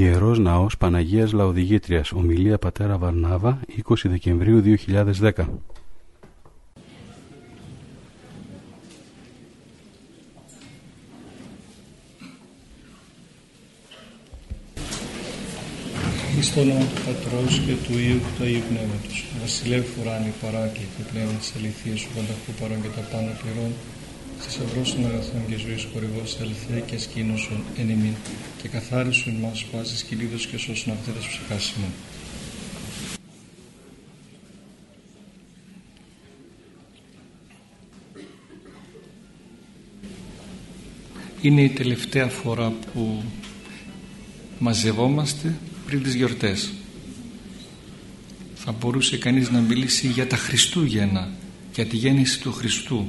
Ιερός Ναός Παναγίας Λαοδηγήτριας Ομιλία Πατέρα Βαρνάβα 20 Δεκεμβρίου 2010 Εις το όνομα του Πατρός και του Υιού και του Αγίου Πνεύματος. Βασιλεύ ουράνι παράκλητη πνεύμα της αληθείας σου πανταχού παρόν και τα πάνω πληρών. Θησαυρός των αγαθών και ζωής χορηγός ελθέ και σκήνωσον εν ημίν και καθάρισον μας πάσης κυλίδος και σώσον αυτές ψυχάς ημών. Είναι η τελευταία φορά που μαζευόμαστε πριν τις γιορτές θα μπορούσε κανείς να μιλήσει για τα Χριστούγεννα για τη γέννηση του Χριστού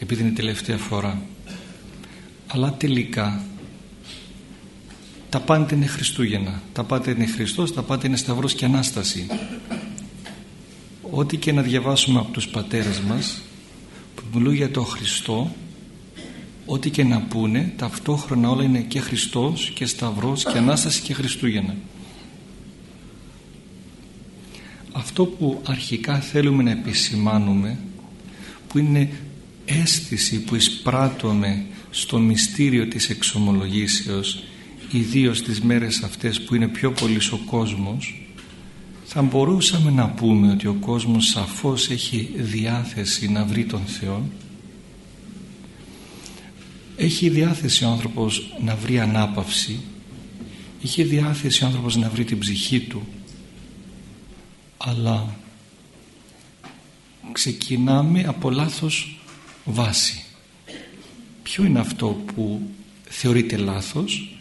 επειδή είναι η τελευταία φορά. Αλλά τελικά τα πάντα είναι Χριστούγεννα. Τα πάντα είναι Χριστός, τα πάντα είναι Σταυρός και Ανάσταση. Ό,τι και να διαβάσουμε από τους πατέρες μας που μιλούν για το Χριστό ό,τι και να πούνε ταυτόχρονα όλα είναι και Χριστός και Σταυρός και Ανάσταση και Χριστούγεννα. Αυτό που αρχικά θέλουμε να επισημάνουμε που είναι αίσθηση που εισπράττουμε στο μυστήριο της εξομολογήσεως ιδίως τις μέρες αυτές που είναι πιο πολύ ο κόσμος θα μπορούσαμε να πούμε ότι ο κόσμος σαφώς έχει διάθεση να βρει τον Θεό. Έχει διάθεση ο άνθρωπος να βρει ανάπαυση. Έχει διάθεση ο άνθρωπος να βρει την ψυχή του. Αλλά ξεκινάμε από λάθος βάση. Ποιο είναι αυτό που θεωρείται λάθος;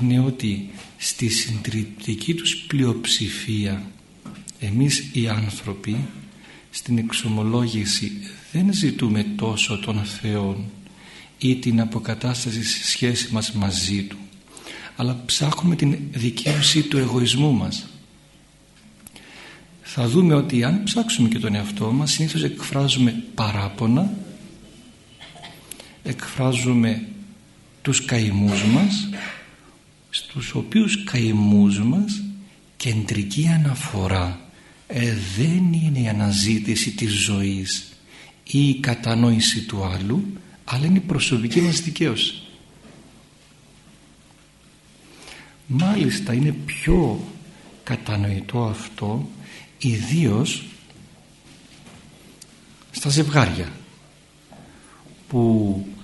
Είναι ότι στη συντριπτική τους πλειοψηφία εμείς οι άνθρωποι στην εξομολόγηση δεν ζητούμε τόσο τον Θεό ή την αποκατάσταση στη σχέση μας μαζί Του αλλά ψάχνουμε την δικαίωση του εγωισμού μας. Θα δούμε ότι αν ψάξουμε και τον εαυτό μας συνήθως εκφράζουμε παράπονα εκφράζουμε τους καημούς μας στους οποίους καημούς μας κεντρική αναφορά. Ε, δεν είναι η αναζήτηση της ζωής ή η κατανόηση του άλλου αλλά είναι η προσωπική μας δικαίωση. Μάλιστα είναι πιο κατανοητό αυτό ιδίως στα ζευγάρια που ε,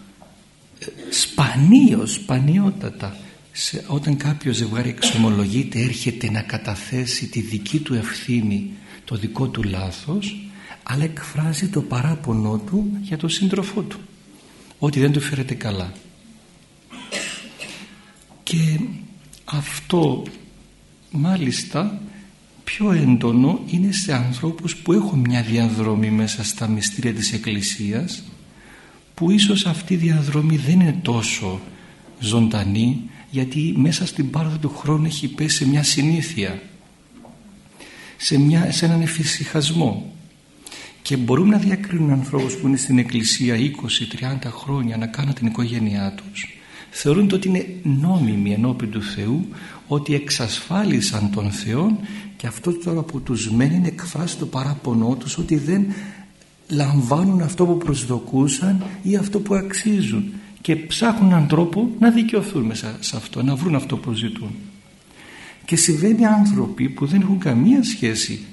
σπανίως, σπανιότατα σε, όταν κάποιο ζευγάρι εξομολογείται έρχεται να καταθέσει τη δική του ευθύνη το δικό του λάθος αλλά εκφράζει το παράπονο του για τον σύντροφό του. Ότι δεν του φέρεται καλά. Και αυτό μάλιστα πιο έντονο είναι σε ανθρώπους που έχουν μια διαδρομή μέσα στα μυστήρια της Εκκλησίας που ίσως αυτή η διαδρομή δεν είναι τόσο ζωντανή γιατί μέσα στην πάροδο του χρόνου έχει πέσει μια συνήθεια σε, μια, σε έναν εφησυχασμό. Και μπορούμε να διακρίνουμε ανθρώπους που είναι στην εκκλησία 20-30 χρόνια να κάνουν την οικογένειά τους θεωρούν ότι είναι νόμιμοι ενώπιν του Θεού ότι εξασφάλισαν τον Θεό και αυτός τώρα που τους μένει είναι εκφράσει το παράπονό τους ότι δεν λαμβάνουν αυτό που προσδοκούσαν ή αυτό που αξίζουν και ψάχνουν έναν τρόπο να δικαιωθούν μέσα σε αυτό, να βρουν αυτό που ζητούν. Και συμβαίνει άνθρωποι που δεν έχουν καμία σχέση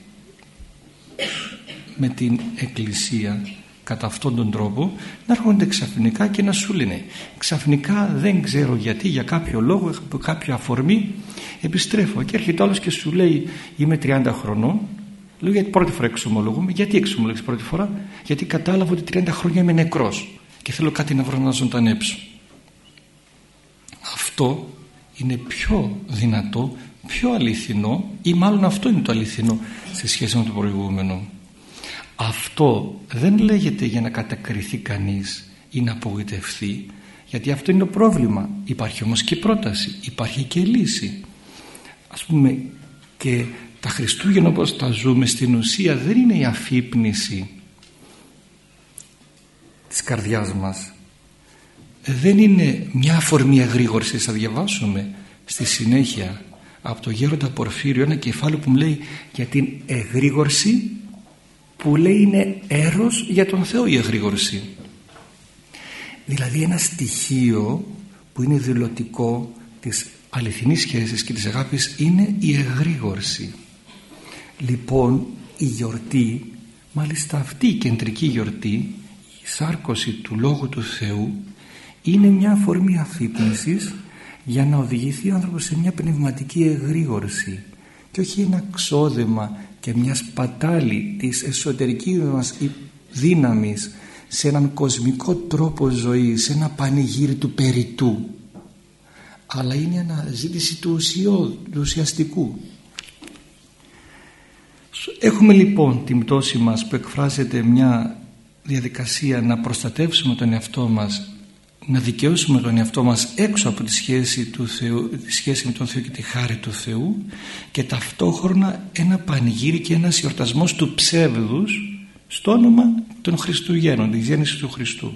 με την Εκκλησία κατά αυτόν τον τρόπο να έρχονται ξαφνικά και να σου λένε ξαφνικά δεν ξέρω γιατί για κάποιο λόγο, από κάποια αφορμή επιστρέφω και έρχεται άλλος και σου λέει είμαι 30 χρονών λέω γιατί πρώτη φορά εξομολογούμε γιατί εξομολογείς πρώτη φορά; Γιατί κατάλαβα ότι 30 χρόνια είμαι νεκρός και θέλω κάτι να βρω να ζωντανέψω αυτό είναι πιο δυνατό πιο αληθινό ή μάλλον αυτό είναι το αληθινό σε σχέση με το προηγούμενο. Αυτό δεν λέγεται για να κατακριθεί κανείς ή να απογοητευτεί γιατί αυτό είναι το πρόβλημα. Υπάρχει όμως και πρόταση υπάρχει και λύση. Ας πούμε και τα Χριστούγεννα όπως τα ζούμε στην ουσία δεν είναι η αφύπνιση της καρδιάς μας. Δεν είναι μια αφορμή αγρήγορση θα διαβάσουμε στη συνέχεια από το γέροντα Πορφύριο ένα κεφάλαιο που μου λέει για την εγρήγορση που λέει είναι έρος για τον Θεό η εγρήγορση δηλαδή ένα στοιχείο που είναι δηλωτικό της αληθινής σχέσης και της αγάπης είναι η εγρήγορση λοιπόν η γιορτή μάλιστα αυτή η κεντρική γιορτή η σάρκωση του Λόγου του Θεού είναι μια αφορμή αφύπνισης για να οδηγηθεί ο άνθρωπος σε μια πνευματική εγρήγορση και όχι ένα ξόδεμα και μια σπατάλη της εσωτερικής μας δύναμης σε έναν κοσμικό τρόπο ζωής, σε ένα πανηγύρι του περιτού. Αλλά είναι αναζήτηση του, ουσιό, του ουσιαστικού Έχουμε λοιπόν την πτώση μας που εκφράζεται μια διαδικασία να προστατεύσουμε τον εαυτό μας να δικαιώσουμε τον εαυτό μας έξω από τη σχέση, του Θεού, τη σχέση με τον Θεό και τη χάρη του Θεού και ταυτόχρονα ένα πανηγύρι και ένας εορτασμός του ψεύδους στο όνομα των Χριστουγέννων, της γέννησης του Χριστού.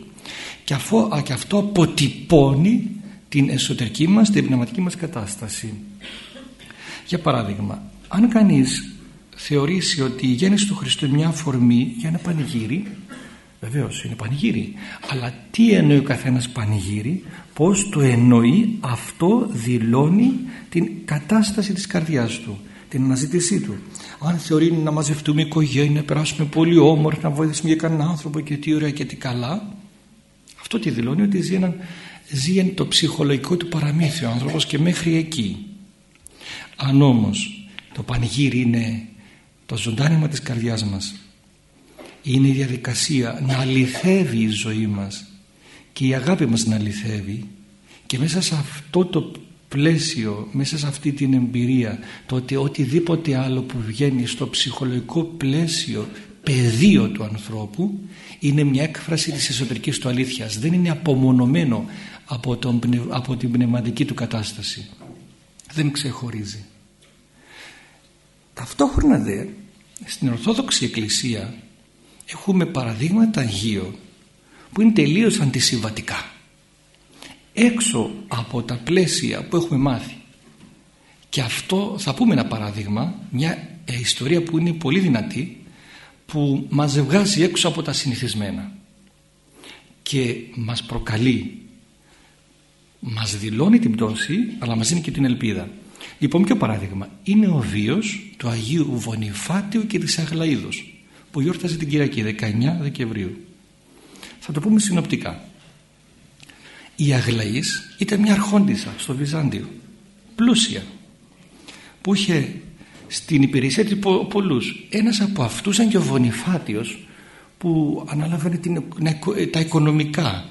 Και, αφού, και αυτό αποτυπώνει την εσωτερική μας, την πνευματική μας κατάσταση. Για παράδειγμα, αν κανείς θεωρήσει ότι η γέννηση του Χριστού είναι μια αφορμή για ένα πανηγύρι Βεβαίως είναι πανηγύρι. Αλλά τι εννοεί ο καθένας πανηγύρι, πώς το εννοεί, αυτό δηλώνει την κατάσταση της καρδιάς του, την αναζήτησή του. Αν θεωρεί να μαζευτούμε οικογένεια, να περάσουμε πολύ όμορφα, να βοηθήσουμε για κανέναν άνθρωπο και τι ωραία και τι καλά, αυτό τι δηλώνει ότι ζει, έναν, ζει το ψυχολογικό του παραμύθι ο άνθρωπος και μέχρι εκεί. Αν όμως το πανηγύρι είναι το ζωντάνημα της καρδιάς μας. Είναι η διαδικασία να αληθεύει η ζωή μας και η αγάπη μας να αληθεύει και μέσα σε αυτό το πλαίσιο, μέσα σε αυτή την εμπειρία το ότι οτιδήποτε άλλο που βγαίνει στο ψυχολογικό πλαίσιο πεδίο του ανθρώπου είναι μια έκφραση της εσωτερικής του αλήθειας. Δεν είναι απομονωμένο από, τον, από την πνευματική του κατάσταση. Δεν ξεχωρίζει ταυτόχρονα δε στην Ορθόδοξη Εκκλησία έχουμε παραδείγματα Αγίων που είναι τελείως αντισυμβατικά. Έξω από τα πλαίσια που έχουμε μάθει. Και αυτό θα πούμε ένα παράδειγμα μια ιστορία που είναι πολύ δυνατή που μας βγάζει έξω από τα συνηθισμένα. Και μας προκαλεί μας δηλώνει την πτώση αλλά μας δίνει και την ελπίδα λοιπόν ποιο παράδειγμα είναι ο βίος του Αγίου Βονιφάτιου και της Αγλαίδος που γιόρταζε την Κυριακή 19 Δεκεμβρίου. Θα το πούμε συνοπτικά. Η Αγλαής ήταν μια αρχόντισσα στο Βυζάντιο, πλούσια, που είχε στην υπηρεσία της πολλούς. Ένας από αυτούς ήταν και ο Βονιφάτιος που ανάλαβε την, τα οικονομικά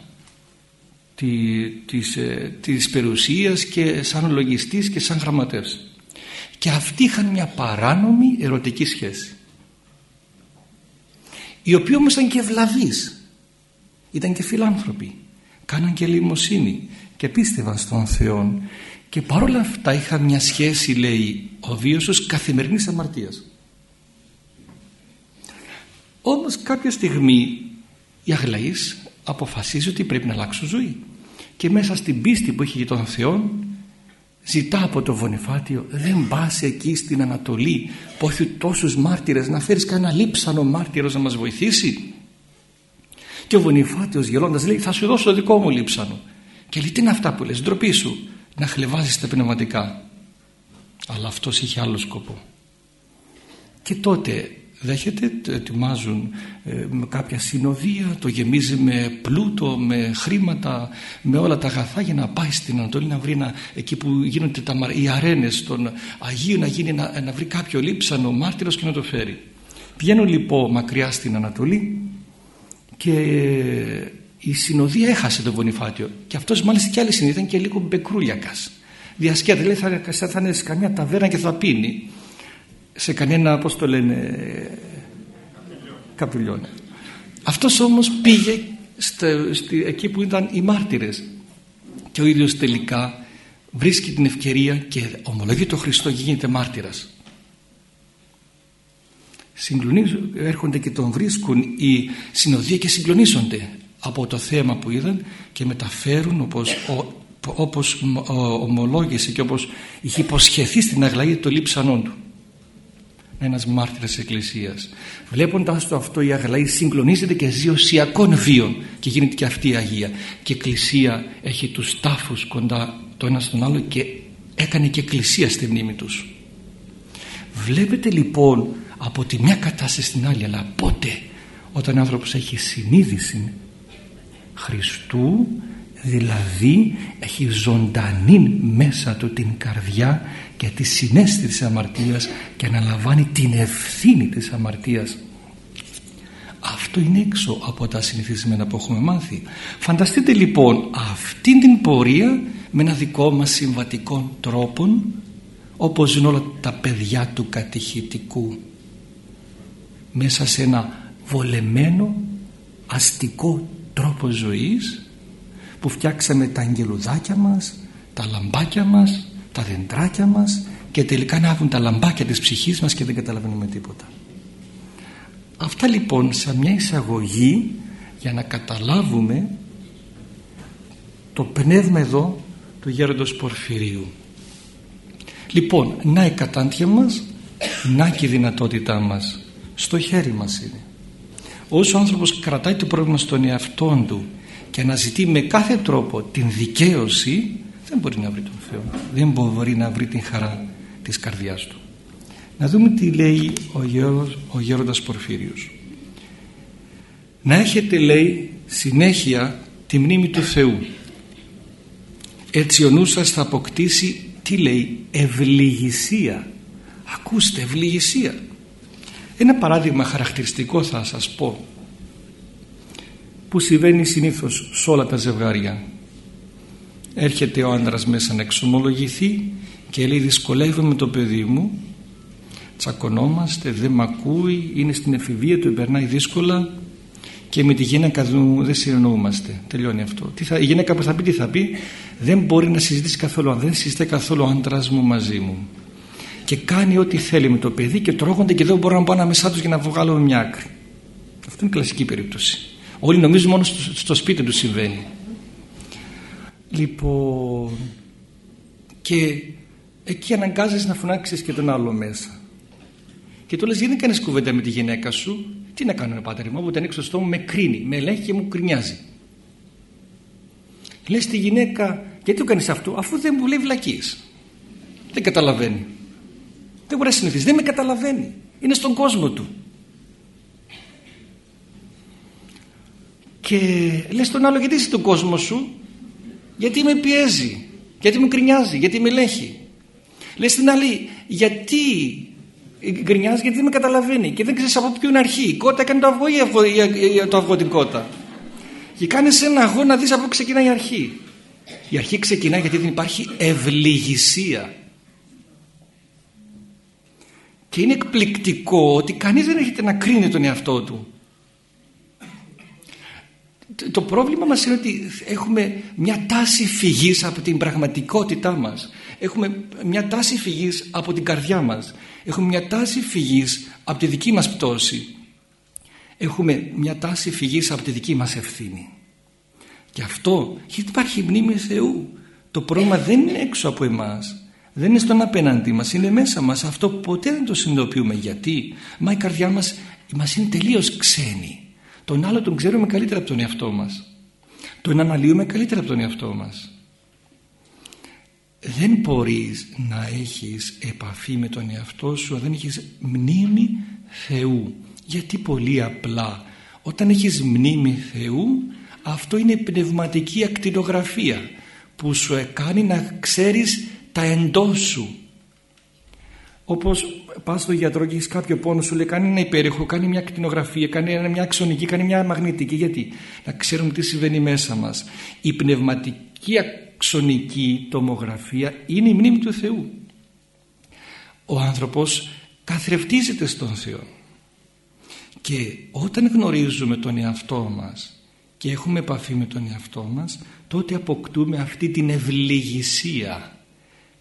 της, ε, της περιουσίας και σαν λογιστής και σαν γραμματεύς. Και αυτοί είχαν μια παράνομη ερωτική σχέση οι οποίοι όμως ήταν και ευλαβείς ήταν και φιλάνθρωποι κάναν και λιμοσύνη και πίστευαν στον Θεό και παρόλα αυτά είχαν μια σχέση λέει ο βίος καθημερινής αμαρτίας όμως κάποια στιγμή η Αγλαής αποφασίζει ότι πρέπει να αλλάξουν ζωή. Και μέσα στην πίστη που έχει για τον Θεό ζητά από το Βονιφάτιο δεν πας εκεί στην Ανατολή που έχει τόσους μάρτυρες να φέρεις κανένα λείψανο μάρτυρος να μας βοηθήσει και ο Βονιφάτιος γελώντας λέει θα σου δώσω το δικό μου λείψανο και λέει τι είναι αυτά που λες ντροπή σου να χλεβάζεις τα πνευματικά αλλά αυτός είχε άλλο σκοπό. Και τότε δέχεται, ετοιμάζουν ε, με κάποια συνοδεία, το γεμίζει με πλούτο, με χρήματα, με όλα τα αγαθά για να πάει στην Ανατολή να βρει εκεί που γίνονται τα, οι αρένες των Αγίων να, γίνει, να, να βρει κάποιο λείψανο μάρτυρος και να το φέρει. Πηγαίνουν λοιπόν μακριά στην Ανατολή και η συνοδεία έχασε τον Βονιφάτιο και αυτός μάλιστα και άλλη συνοδεία ήταν και λίγο μπεκρούλιακας. Διασκέδα, λέει θα, θα, θα είναι σε καμιά ταβέρνα και θα πίνει σε κανένα, πώς το λένε, καπηλιόν. Αυτός όμως πήγε εκεί που ήταν οι μάρτυρες και ο ίδιος τελικά βρίσκει την ευκαιρία και ομολογεί το Χριστό και γίνεται μάρτυρας. έρχονται και τον βρίσκουν οι συνοδοί και συγκλονίζονται από το θέμα που είδαν και μεταφέρουν όπως ο όπως ομολόγησε και όπως είχε υποσχεθεί στην Αγλαία το λείψανό του ένας μάρτυρας της Εκκλησίας βλέποντας το αυτό η Αγλαία συγκλονίζεται και ζει οσιακών βίων και γίνεται και αυτή η Αγία. Και η Εκκλησία έχει τους τάφους κοντά το ένα στον άλλο και έκανε και Εκκλησία στη μνήμη τους. Βλέπετε λοιπόν από τη μια κατάσταση στην άλλη αλλά πότε όταν ο άνθρωπος έχει συνείδηση Χριστού δηλαδή έχει ζωντανή μέσα του την καρδιά και τη συνέστηση της αμαρτίας και αναλαμβάνει την ευθύνη της αμαρτίας. Αυτό είναι έξω από τα συνηθισμένα που έχουμε μάθει. Φανταστείτε λοιπόν αυτήν την πορεία με ένα δικό μας συμβατικό τρόπο όπως ζουν όλα τα παιδιά του κατηχητικού. Μέσα σε ένα βολεμένο αστικό τρόπο ζωής που φτιάξαμε τα αγγελουδάκια μας τα λαμπάκια μας τα δεντράκια μας και τελικά να έχουν τα λαμπάκια της ψυχής μας και δεν καταλαβαίνουμε τίποτα. Αυτά λοιπόν σαν μια εισαγωγή για να καταλάβουμε το πνεύμα εδώ του γέροντος Πορφυρίου. Λοιπόν να η κατάντια μας να και η δυνατότητά μας. Στο χέρι μας είναι. Όσο ο άνθρωπος κρατάει το πρόβλημα στον εαυτό του και αναζητεί με κάθε τρόπο την δικαίωση δεν μπορεί να βρει τον Θεό. Δεν μπορεί να βρει την χαρά της καρδιάς του. Να δούμε τι λέει ο, γέρος, ο γέροντας Πορφύριος. Να έχετε λέει συνέχεια τη μνήμη του Θεού. Έτσι ο νους σας θα αποκτήσει τι λέει ευληγησία. Ακούστε ευληγησία. Ένα παράδειγμα χαρακτηριστικό θα σας πω. Που συμβαίνει συνήθως σε όλα τα ζευγάρια έρχεται ο άντρας μέσα να εξομολογηθεί και λέει δυσκολεύομαι το παιδί μου. Τσακωνόμαστε, δεν μ' ακούει είναι στην εφηβεία του, περνάει δύσκολα και με τη γυναίκα του δεν συνεννοούμαστε τελειώνει αυτό. Τι θα, η γυναίκα που θα πει τι θα πει; Δεν μπορεί να συζητήσει καθόλου δεν συζητάει καθόλου ο άντρας μου μαζί μου και κάνει ό,τι θέλει με το παιδί και τρώγονται και δεν μπορούν να πάνε ανάμεσά τους για να βγάλουν μια άκρη. Αυτό είναι κλασική περίπτωση. Όλοι νομίζουν μόνο στο, στο σπίτι τους συμβαίνει λοιπόν και εκεί αναγκάζεσαι να φωνάξεις και τον άλλο μέσα. Και του λες γιατί δεν κάνεις κουβέντα με τη γυναίκα σου; Τι να κάνω πάτερ μου όταν έξω στο μου με κρίνει με ελέγχει και μου κρινιάζει. Λες τη γυναίκα γιατί το κάνεις αυτό; Αφού δεν μου λέει βλακίες. Δεν καταλαβαίνει. Δεν μπορεί να συνηθίσει δεν με καταλαβαίνει. Είναι στον κόσμο του. Και λες τον άλλο γιατί είσαι στον κόσμο σου; Γιατί με πιέζει γιατί μου κρινιάζει γιατί με ελέγχει λες την άλλη γιατί γκρινιάζει γιατί δεν με καταλαβαίνει και δεν ξέρεις από ποιον αρχή. Η κότα έκανε το αυγό ή αυγό, το αυγό την κότα; Και κάνει ένα αγώ να δεις από πού ξεκινάει η αρχή. Η αρχή ξεκινάει γιατί δεν υπάρχει ευληγησία. Και είναι εκπληκτικό ότι κανείς δεν έρχεται να κρίνει τον εαυτό του. Το πρόβλημα μας είναι ότι έχουμε μια τάση φυγής από την πραγματικότητά μας. Έχουμε μια τάση φυγής από την καρδιά μας. Έχουμε μια τάση φυγής από τη δική μας πτώση. Έχουμε μια τάση φυγής από τη δική μας ευθύνη. Και αυτό γιατί υπάρχει μνήμη Θεού. Το πρόβλημα δεν είναι έξω από εμάς. Δεν είναι στον απέναντί μας, είναι μέσα μας. Αυτό ποτέ δεν το συνειδητοποιούμε. Γιατί, μα η καρδιά μας, μας είναι τελείως ξένη. Τον άλλο τον ξέρουμε καλύτερα από τον εαυτό μας. Τον αναλύουμε καλύτερα από τον εαυτό μας. Δεν μπορείς να έχεις επαφή με τον εαυτό σου δεν έχεις μνήμη Θεού. Γιατί πολύ απλά. Όταν έχεις μνήμη Θεού αυτό είναι πνευματική ακτινογραφία που σου κάνει να ξέρεις τα εντός σου. Όπως πας στο γιατρό και έχεις κάποιο πόνο σου λέει κάνει ένα υπέρηχο, κάνει μια ακτινογραφία κάνει μια αξονική, κάνει μια μαγνητική γιατί; Να ξέρουμε τι συμβαίνει μέσα μας. Η πνευματική ξονική τομογραφία είναι η μνήμη του Θεού. Ο άνθρωπος καθρεφτίζεται στον Θεό. Και όταν γνωρίζουμε τον εαυτό μας και έχουμε επαφή με τον εαυτό μας τότε αποκτούμε αυτή την ευληγησία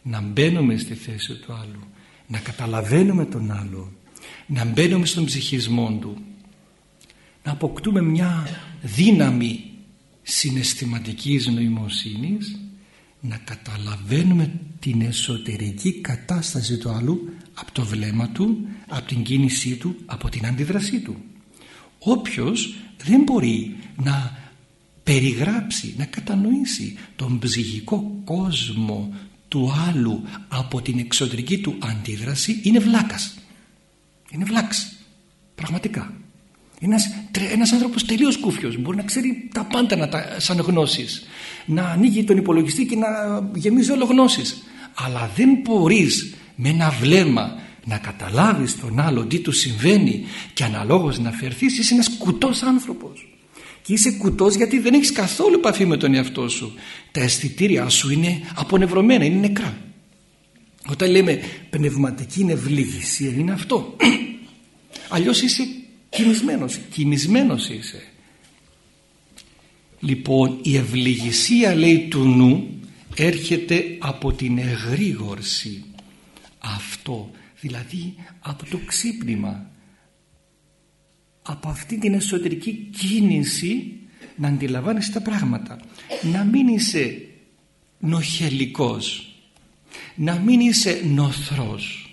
να μπαίνουμε στη θέση του άλλου να καταλαβαίνουμε τον άλλο να μπαίνουμε στον ψυχισμό του να αποκτούμε μια δύναμη συναισθηματικής νοημοσύνης να καταλαβαίνουμε την εσωτερική κατάσταση του άλλου από το βλέμμα του, από την κίνησή του, από την αντίδρασή του. Όποιος δεν μπορεί να περιγράψει, να κατανοήσει τον ψυχικό κόσμο του άλλου από την εξωτερική του αντίδραση είναι βλάκας. Είναι βλάκας. Πραγματικά. Είναι ένας, ένας άνθρωπος τελείως κούφιος. Μπορεί να ξέρει τα πάντα να τα, σαν γνώσεις. Να ανοίγει τον υπολογιστή και να γεμίζει όλο γνώσεις. Αλλά δεν μπορείς με ένα βλέμμα να καταλάβεις τον άλλο τι του συμβαίνει και αναλόγως να φερθείς είσαι ένας κουτός άνθρωπος και είσαι κουτός γιατί δεν έχεις καθόλου επαφή με τον εαυτό σου. Τα αισθητήριά σου είναι απονευρωμένα, είναι νεκρά. Όταν λέμε πνευματική ευλήγησία είναι αυτό. Αλλιώς είσαι κοιμισμένος κοιμισμένος είσαι. Λοιπόν η ευληγησία λέει του νου έρχεται από την εγρήγορση. Αυτό δηλαδή από το ξύπνημα από αυτή την εσωτερική κίνηση να αντιλαμβάνεσαι τα πράγματα. Να μην είσαι νοχελικός. Να μην είσαι νοθρός.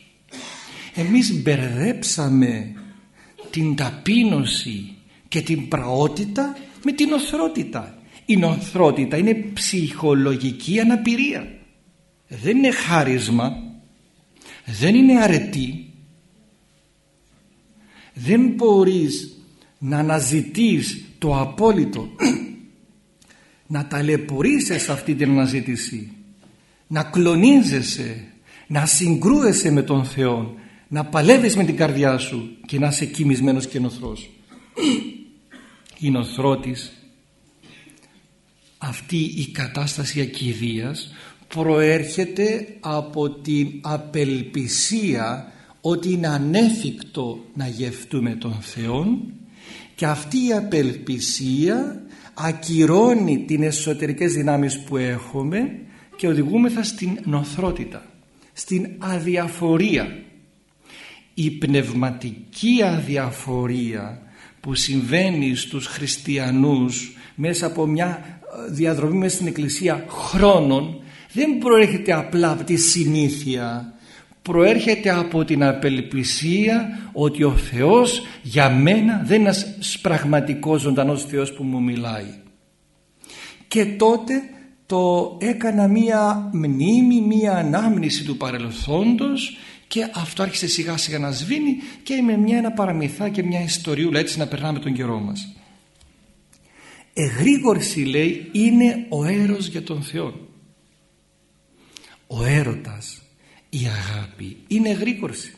Εμείς μπερδέψαμε την ταπείνωση και την πραότητα με την νοθρότητα. Η νοθρότητα είναι ψυχολογική αναπηρία. Δεν είναι χάρισμα. Δεν είναι αρετή δεν μπορείς να αναζητείς το απόλυτο. Να ταλαιπωρείσαι σε αυτή την αναζήτηση. Να κλονίζεσαι. Να συγκρούεσαι με τον Θεό. Να παλεύεις με την καρδιά σου και να είσαι κοιμισμένος και νοθρός η νοθρότης αυτή η κατάσταση ακιδείας προέρχεται από την απελπισία ότι είναι ανέφικτο να γευτούμε τον Θεό και αυτή η απελπισία ακυρώνει την εσωτερικές δυνάμεις που έχουμε και οδηγούμεθα στην νοθρότητα, στην αδιαφορία. Η πνευματική αδιαφορία που συμβαίνει στους χριστιανούς μέσα από μια διαδρομή μέσα στην Εκκλησία χρόνων δεν προέρχεται απλά από τη συνήθεια προέρχεται από την απελπισία ότι ο Θεός για μένα δεν είναι ένας πραγματικός ζωντανός Θεός που μου μιλάει. Και τότε το έκανα μία μνήμη, μία ανάμνηση του παρελθόντος και αυτό άρχισε σιγά σιγά να σβήνει και με μια ένα παραμυθά και μια ιστοριούλα έτσι να περνάμε τον καιρό μας. Εγρήγορση λέει είναι ο έρος για τον Θεό ο έρωτας η αγάπη είναι εγρήγορση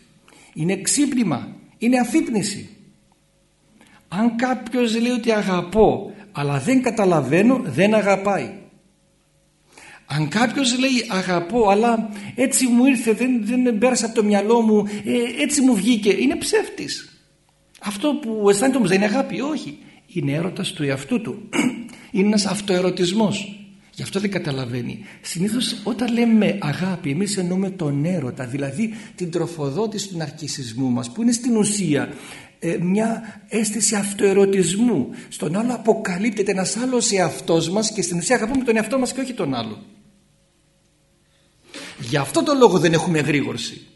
είναι ξύπνημα είναι αφύπνιση. Αν κάποιος λέει ότι αγαπώ αλλά δεν καταλαβαίνω δεν αγαπάει. Αν κάποιος λέει αγαπώ αλλά έτσι μου ήρθε δεν, δεν πέρασε από το μυαλό μου ε, έτσι μου βγήκε είναι ψεύτης. Αυτό που αισθάνεται όμως δεν είναι αγάπη όχι. Είναι έρωτας του εαυτού του. Είναι ένας αυτοερωτισμός Γι' αυτό δεν καταλαβαίνει. Συνήθως όταν λέμε αγάπη εμείς εννοούμε τον έρωτα, δηλαδή την τροφοδότηση του ναρκισισμού μας που είναι στην ουσία ε, μια αίσθηση αυτοερωτισμού. Στον άλλο αποκαλύπτεται ένας άλλος εαυτός μας και στην ουσία αγαπούμε τον εαυτό μας και όχι τον άλλο. Γι' αυτό το λόγο δεν έχουμε γρήγορση.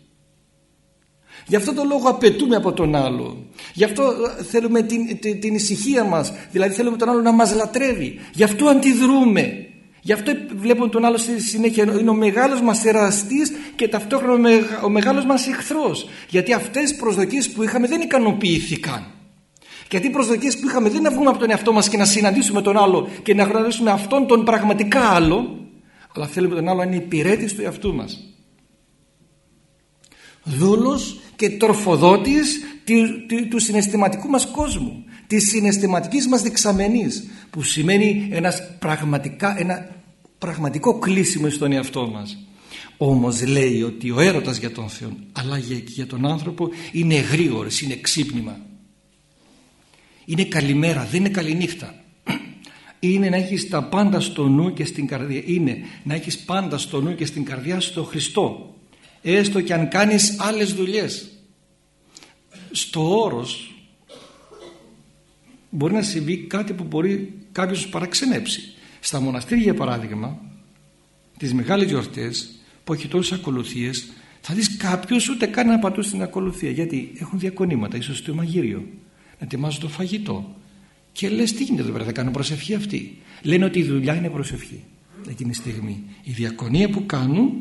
Γι' αυτό το λόγο απαιτούμε από τον άλλο. Γι' αυτό ε, θέλουμε την, την, την ησυχία μας. Δηλαδή θέλουμε τον άλλο να μας λατρεύει. Γι' αυτό αντιδρούμε. Γι' αυτό βλέπουμε τον άλλο στη συνέχεια είναι ο μεγάλος μας εραστής και ταυτόχρονα ο μεγάλος μας εχθρός. Γιατί αυτές οι προσδοκίες που είχαμε δεν ικανοποιήθηκαν. Γιατί οι προσδοκίες που είχαμε δεν είναι να βγούμε από τον εαυτό μας και να συναντήσουμε τον άλλο και να γνωρίσουμε αυτόν τον πραγματικά άλλο αλλά θέλουμε τον άλλο να είναι υπηρέτης του εαυτού μας. Δούλος και τροφοδότης του συναισθηματικού μας κόσμου της συναισθηματικής μας δεξαμενής που σημαίνει ένας πραγματικά, ένα πραγματικό κλείσιμο στον εαυτό μας. Όμως λέει ότι ο έρωτας για τον Θεό αλλά και για τον άνθρωπο είναι γρήγορος, είναι ξύπνημα. Είναι καλημέρα, δεν είναι καληνύχτα. Είναι να έχεις τα πάντα στο νου και στην καρδιά. Είναι να έχεις πάντα στο νου και στην καρδιά σου τον Χριστό. Έστω και αν κάνεις άλλες δουλειές. Στο όρος μπορεί να συμβεί κάτι που μπορεί κάποιος να παραξενέψει. Στα μοναστήρια για παράδειγμα τις μεγάλες γιορτές που έχει τόσες ακολουθίες θα δεις κάποιους ούτε καν να πατούν στην ακολουθία γιατί έχουν διακονήματα ίσως στο μαγείριο να ετοιμάζουν το φαγητό και λες τι γίνεται εδώ πέρα θα κάνουν προσευχή αυτή λένε ότι η δουλειά είναι προσευχή. Εκείνη τη στιγμή η διακονία που κάνουν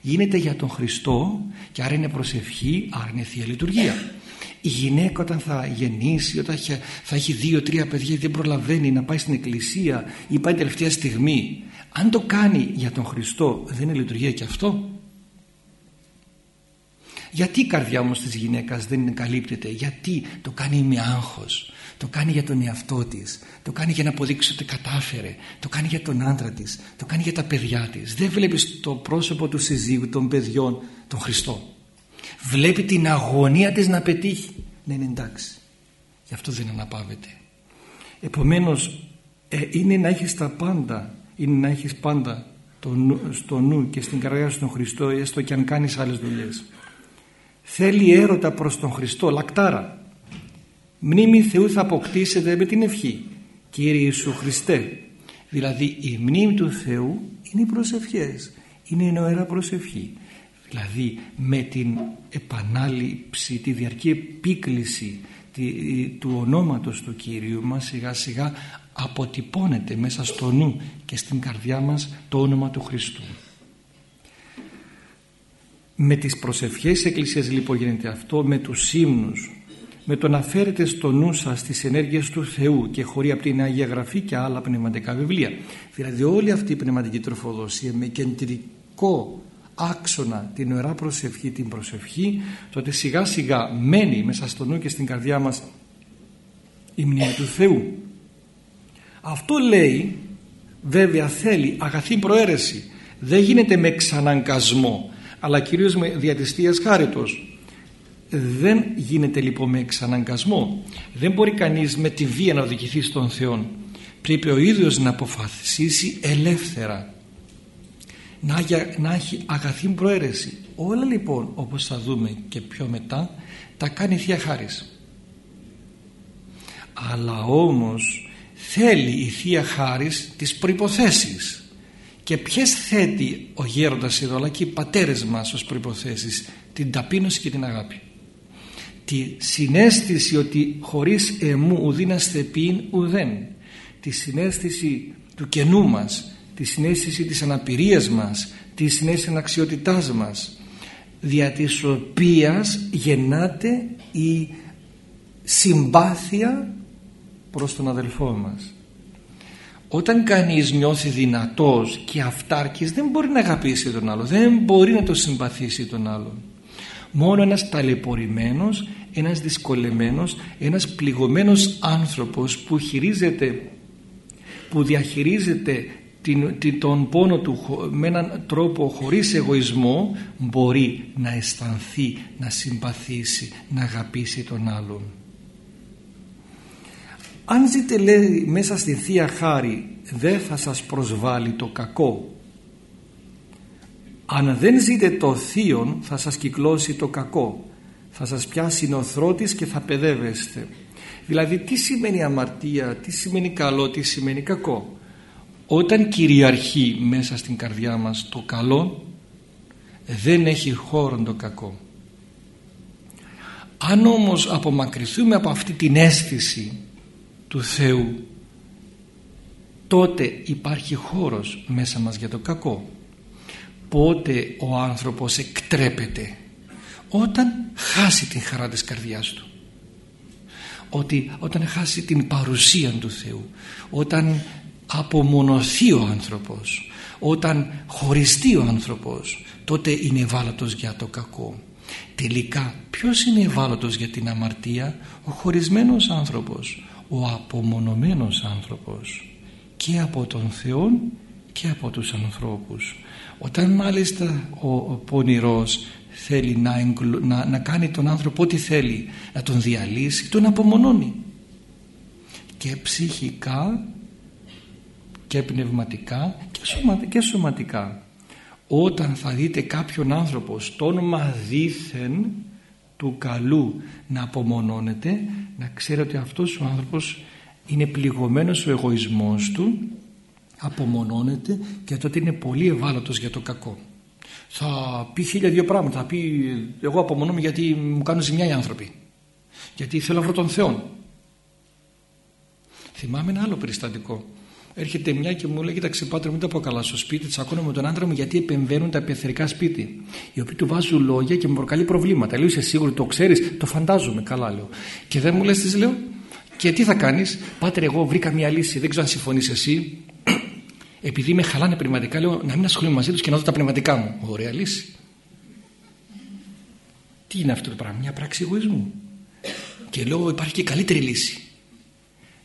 γίνεται για τον Χριστό και άρα είναι προσευχή άρα είναι Θεία Λειτουργία η γυναίκα όταν θα γεννήσει όταν θα έχει δύο-τρία παιδιά δεν προλαβαίνει να πάει στην εκκλησία ή πάει τελευταία στιγμή. Αν το κάνει για τον Χριστό δεν είναι λειτουργία και αυτό. Γιατί η καρδιά όμως της γυναίκας δεν καλύπτεται; Γιατί το κάνει με άγχος το κάνει για τον εαυτό της το κάνει για να αποδείξει ότι κατάφερε το κάνει για τον άντρα της το κάνει για τα παιδιά της. Δεν βλέπεις το πρόσωπο του συζύγου των παιδιών τον Χριστό βλέπει την αγωνία της να πετύχει. Να είναι εντάξει. Γι' αυτό δεν αναπαύεται. Επομένως ε, είναι να έχεις τα πάντα. Είναι να έχεις πάντα το νου, στο νου και στην καρδιά σου τον Χριστό έστω και αν κάνεις άλλες δουλειές. Θέλει έρωτα προς τον Χριστό λακτάρα. Μνήμη Θεού θα αποκτήσετε με την ευχή Κύριε Ιησού Χριστέ. Δηλαδή η μνήμη του Θεού είναι οι προσευχές. Είναι η νοερά προσευχή δηλαδή με την επανάληψη τη διαρκή επίκληση του ονόματος του Κύριου μας σιγά σιγά αποτυπώνεται μέσα στο νου και στην καρδιά μας το όνομα του Χριστού. Με τις προσευχές της Εκκλησίας λοιπόν γίνεται αυτό με τους ύμνους. Με το να φέρετε στο νου σας τις ενέργειες του Θεού και χωρί από την Αγία Γραφή και άλλα πνευματικά βιβλία. Δηλαδή όλη αυτή η πνευματική τροφοδοσία με κεντρικό άξονα την ωραία προσευχή την προσευχή τότε σιγά σιγά μένει μέσα στο νου και στην καρδιά μας η μνήμη του Θεού. Αυτό λέει βέβαια θέλει αγαθή προαίρεση. Δεν γίνεται με εξαναγκασμό αλλά κυρίως με διατηστείας χάριτος δεν γίνεται λοιπόν με εξαναγκασμό δεν μπορεί κανείς με τη βία να οδηγηθεί στον Θεό πρέπει ο ίδιος να αποφασίσει ελεύθερα να, να έχει αγαθή προαίρεση. Όλα λοιπόν όπως θα δούμε και πιο μετά τα κάνει Θεία Χάρις. Αλλά όμως θέλει η Θεία Χάρις τις προϋποθέσεις. Και ποιες θέτει ο γέροντας εδώ αλλά και οι πατέρες μας ως προϋποθέσεις την ταπείνωση και την αγάπη. Τη συνέστηση ότι χωρίς εμού ουδίναστε πίν ουδέν. Τη συνέστηση του κενού μας τη συνέστηση της αναπηρίας μας τη συνέστηση αναξιότητάς μας. Δια της οποίας γεννάται η συμπάθεια προς τον αδελφό μας. Όταν κανείς νιώθει δυνατός και αυτάρκης δεν μπορεί να αγαπήσει τον άλλο δεν μπορεί να το συμπαθήσει τον άλλο μόνο ένας ταλαιπωρημένος ένας δυσκολεμένος ένας πληγωμένος άνθρωπος που χειρίζεται που διαχειρίζεται την, τον πόνο του με έναν τρόπο χωρίς εγωισμό μπορεί να αισθανθεί, να συμπαθήσει, να αγαπήσει τον άλλον. Αν ζείτε λέει μέσα στη Θεία Χάρη δεν θα σας προσβάλλει το κακό. Αν δεν ζείτε το θείον θα σας κυκλώσει το κακό. Θα σας πιάσει νοθρότης και θα παιδεύεστε. Δηλαδή τι σημαίνει αμαρτία, τι σημαίνει καλό, τι σημαίνει κακό; Όταν κυριαρχεί μέσα στην καρδιά μας το καλό δεν έχει χώρο το κακό. Αν όμως απομακρυνθούμε από αυτή την αίσθηση του Θεού τότε υπάρχει χώρος μέσα μας για το κακό. Πότε ο άνθρωπος εκτρέπεται όταν χάσει την χαρά της καρδιάς του. Ότι όταν χάσει την παρουσία του Θεού όταν απομονωθεί ο άνθρωπος. Όταν χωριστεί ο άνθρωπος τότε είναι ευάλωτος για το κακό. Τελικά ποιος είναι ευάλωτος για την αμαρτία; Ο χωρισμένος άνθρωπος ο απομονωμένος άνθρωπος. Και από τον Θεό και από τους ανθρώπους. Όταν μάλιστα ο, ο πονηρός θέλει να, να, να κάνει τον άνθρωπο ό,τι θέλει να τον διαλύσει τον απομονώνει. Και ψυχικά και πνευματικά και σωματικά. Όταν θα δείτε κάποιον άνθρωπο στο όνομα δήθεν του καλού να απομονώνεται να ξέρετε ότι αυτός ο άνθρωπος είναι πληγωμένος ο εγωισμός του απομονώνεται και τότε είναι πολύ ευάλωτος για το κακό. Θα πει χίλια δύο πράγματα. Θα πει εγώ απομονώμαι γιατί μου κάνουν ζημιά οι άνθρωποι. Γιατί θέλω να βρω τον Θεό θυμάμαι ένα άλλο περιστατικό έρχεται μια και μου λέει: Κοίταξε, πάτρε, μην τα πω καλά στο σπίτι. Τσακώνω με τον άντρα μου γιατί επεμβαίνουν τα πεθερικά σπίτι. Οι οποίοι του βάζουν λόγια και μου προκαλεί προβλήματα. Λέω: Είσαι σίγουρο, το ξέρεις, το φαντάζομαι. Καλά, λέω. Και δεν μου λες, τις λέω. Και τι θα κάνεις, Πάτρε, εγώ βρήκα μια λύση. Δεν ξέρω αν συμφωνείς εσύ. Επειδή με χαλάνε πνευματικά, λέω να μην ασχολούμαι μαζί τους και να δω τα πνευματικά μου. Ωραία λύση. Τι είναι αυτό το πράγμα, μια πράξη εγωισμού. Και λέω: Υπάρχει και καλύτερη λύση.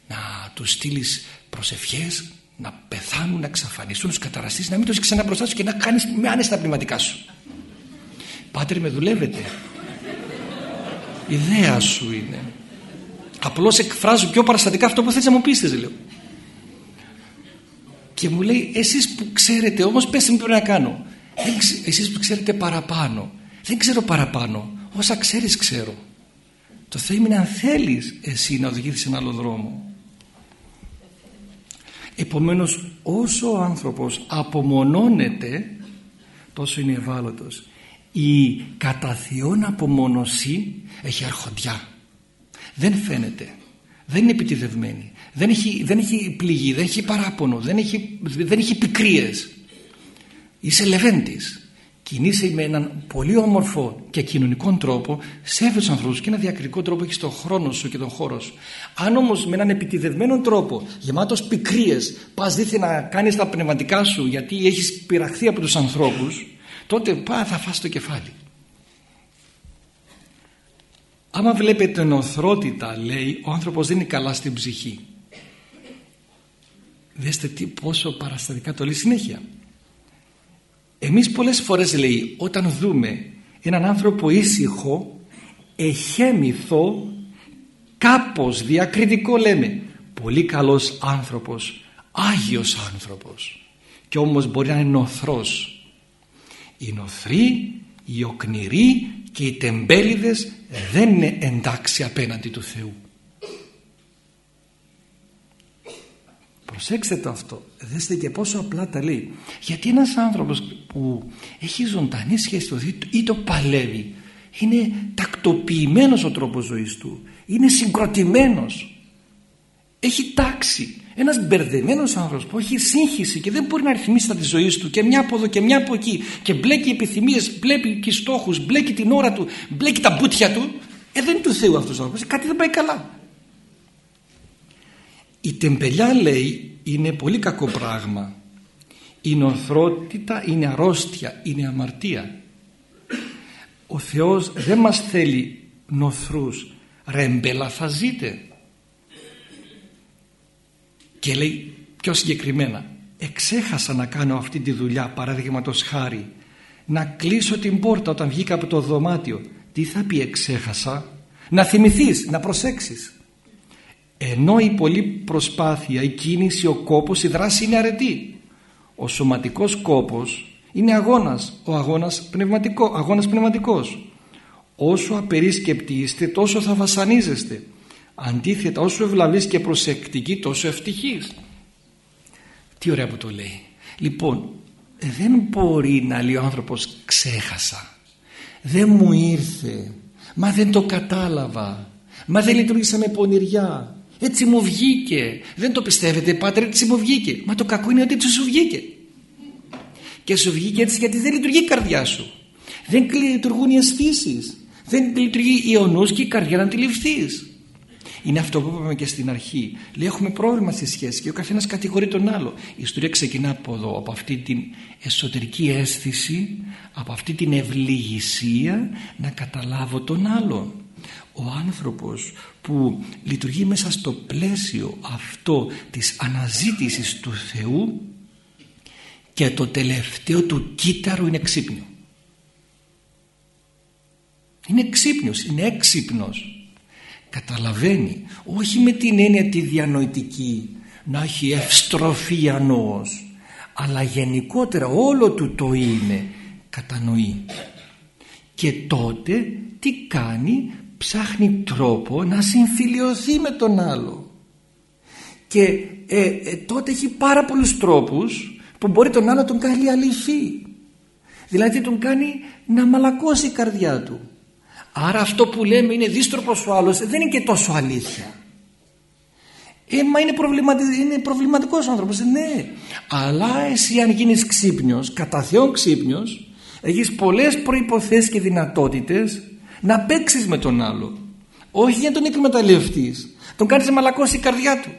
Να τους στείλεις προσευχές να πεθάνουν, να εξαφανιστούν, να καταραστείς, να μην τους ξανά μπροστά σου και να κάνεις με άνεστα πνευματικά σου. Πάτερ με δουλεύετε. Ιδέα σου είναι. Απλώς εκφράζω πιο παραστατικά αυτό που θες να μου πείστε, λέω. Και μου λέει εσείς που ξέρετε όμως πέστε μου τι πρέπει να κάνω. Εσείς που ξέρετε παραπάνω. Δεν ξέρω παραπάνω. Όσα ξέρεις ξέρω. Το θέμα είναι αν θέλεις εσύ να οδηγήσεις σε ένα άλλο δρόμο. Επομένως όσο ο άνθρωπος απομονώνεται τόσο είναι ευάλωτος. Η κατά Θεόν απομονωσή έχει αρχοντιά. Δεν φαίνεται. Δεν είναι επιτιδευμένη. Δεν έχει, δεν έχει πληγή, δεν έχει παράπονο, δεν έχει, δεν έχει πικρίες. Είσαι λεβέντης κινείσαι με έναν πολύ όμορφο και κοινωνικό τρόπο, σέβεσαι τους ανθρώπους και ένα διακριτικό τρόπο έχεις τον χρόνο σου και τον χώρο σου. Αν όμως με έναν επιτιδευμένο τρόπο, γεμάτος πικρίες, πας δίθεν να κάνεις τα πνευματικά σου γιατί έχεις πειραχθεί από τους ανθρώπους, τότε πά θα φας το κεφάλι. Άμα βλέπετε νοθρότητα, λέει, ο άνθρωπος δεν είναι καλά στην ψυχή. Δέστε τι, πόσο παραστατικά το λέει συνέχεια. Εμείς πολλές φορές λέει όταν δούμε έναν άνθρωπο ήσυχο εχέμηθο κάπως διακριτικό λέμε πολύ καλός άνθρωπος Άγιος άνθρωπος και όμως μπορεί να είναι νοθρός. Οι νοθροί, οι οκνηροί και οι τεμπέληδες δεν είναι εντάξει απέναντι του Θεού Προσέξτε το αυτό. Δέστε και πόσο απλά τα λέει. Γιατί ένας άνθρωπος που έχει ζωντανή σχέση του ή το παλεύει είναι τακτοποιημένος ο τρόπος ζωής του. Είναι συγκροτημένος. Έχει τάξη. Ένας μπερδεμένος άνθρωπος που έχει σύγχυση και δεν μπορεί να ρυθμίσει τα της ζωής του και μια από εδώ και μια από εκεί και μπλέκει επιθυμίες, μπλέκει στόχους, μπλέκει την ώρα του, μπλέκει τα μπούτια του. Ε, δεν είναι του Θεού αυτός ο άνθρωπος. Κάτι δεν πάει καλά. Η τεμπελιά λέει είναι πολύ κακό πράγμα. Η νοθρότητα είναι αρρώστια, είναι αμαρτία. Ο Θεός δεν μας θέλει νοθρούς. Ρεμπέλα θα ζείτε. Και λέει πιο συγκεκριμένα εξέχασα να κάνω αυτή τη δουλειά παραδείγματος χάρη να κλείσω την πόρτα όταν βγήκα από το δωμάτιο τι θα πει εξέχασα να θυμηθείς, να προσέξεις ενώ η πολλή προσπάθεια, η κίνηση, ο κόπος, η δράση είναι αρετή. Ο σωματικός κόπος είναι αγώνας, ο αγώνας, πνευματικό, αγώνας πνευματικός. Όσο απερίσκεπτοι είστε τόσο θα βασανίζεστε. Αντίθετα όσο ευλαβείς και προσεκτικοί τόσο ευτυχείς. Τι ωραία που το λέει. Λοιπόν δεν μπορεί να λέει ο άνθρωπος ξέχασα. Δεν μου ήρθε. Μα δεν το κατάλαβα. Μα δεν λειτουργήσα με πονηριά. Έτσι μου βγήκε. Δεν το πιστεύετε πάτερ έτσι μου βγήκε. Μα το κακό είναι ότι έτσι σου βγήκε. Και σου βγήκε έτσι γιατί δεν λειτουργεί η καρδιά σου. Δεν λειτουργούν οι αισθήσεις. Δεν λειτουργεί ο νους και η καρδιά να αντιληφθείς. Είναι αυτό που είπαμε και στην αρχή. Λέει έχουμε πρόβλημα στη σχέση και ο καθένας κατηγορεί τον άλλο. Η ιστορία ξεκινά από εδώ, από αυτή την εσωτερική αίσθηση, από αυτή την ευληγησία να καταλάβω τον άλλον ο άνθρωπος που λειτουργεί μέσα στο πλαίσιο αυτό της αναζήτησης του Θεού και το τελευταίο του κύτταρο είναι ξύπνιο. Είναι ξύπνιος, είναι έξυπνος. Καταλαβαίνει, όχι με την έννοια τη διανοητική, να έχει ευστροφή ανώος, αλλά γενικότερα όλο του το είναι, κατανοεί. Και τότε τι κάνει, ψάχνει τρόπο να συμφιλειωθεί με τον άλλο. Και ε, ε, τότε έχει πάρα πολλούς τρόπους που μπορεί τον άλλο να τον κάνει αληθή. Δηλαδή τον κάνει να μαλακώσει η καρδιά του. Άρα αυτό που λέμε είναι δίστροπος ο άλλος δεν είναι και τόσο αλήθεια. Ε, μα είναι, προβληματι... είναι προβληματικός άνθρωπος ναι. Αλλά εσύ αν γίνεις ξύπνιος κατά Θεόν ξύπνιος έχεις πολλές προϋποθέσεις και δυνατότητες να παίξει με τον άλλο. Όχι για να τον εκμεταλλευτείς. Τον κάνεις να μαλακώσει η καρδιά του.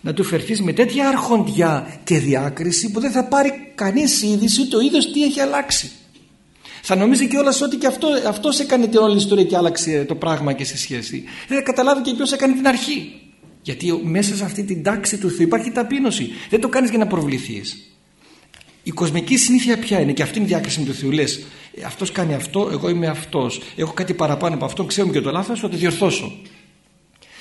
Να του φερθείς με τέτοια αρχοντιά και διάκριση που δεν θα πάρει κανείς είδηση ούτε ο ίδιος τι έχει αλλάξει. Θα νομίζει και όλα ότι και αυτό, αυτός έκανε την όλη ιστορία και άλλαξε το πράγμα και σε σχέση. Δεν θα καταλάβει και ποιος έκανε την αρχή. Γιατί μέσα σε αυτή την τάξη του Θεού υπάρχει ταπείνωση. Δεν το κάνεις για να προβληθείς η κοσμική συνήθεια ποια είναι; Και αυτή είναι η διάκριση του Θεού. Λες αυτός κάνει αυτό εγώ είμαι αυτός. Έχω κάτι παραπάνω από αυτό ξέρουμε και το λάθος θα το διορθώσω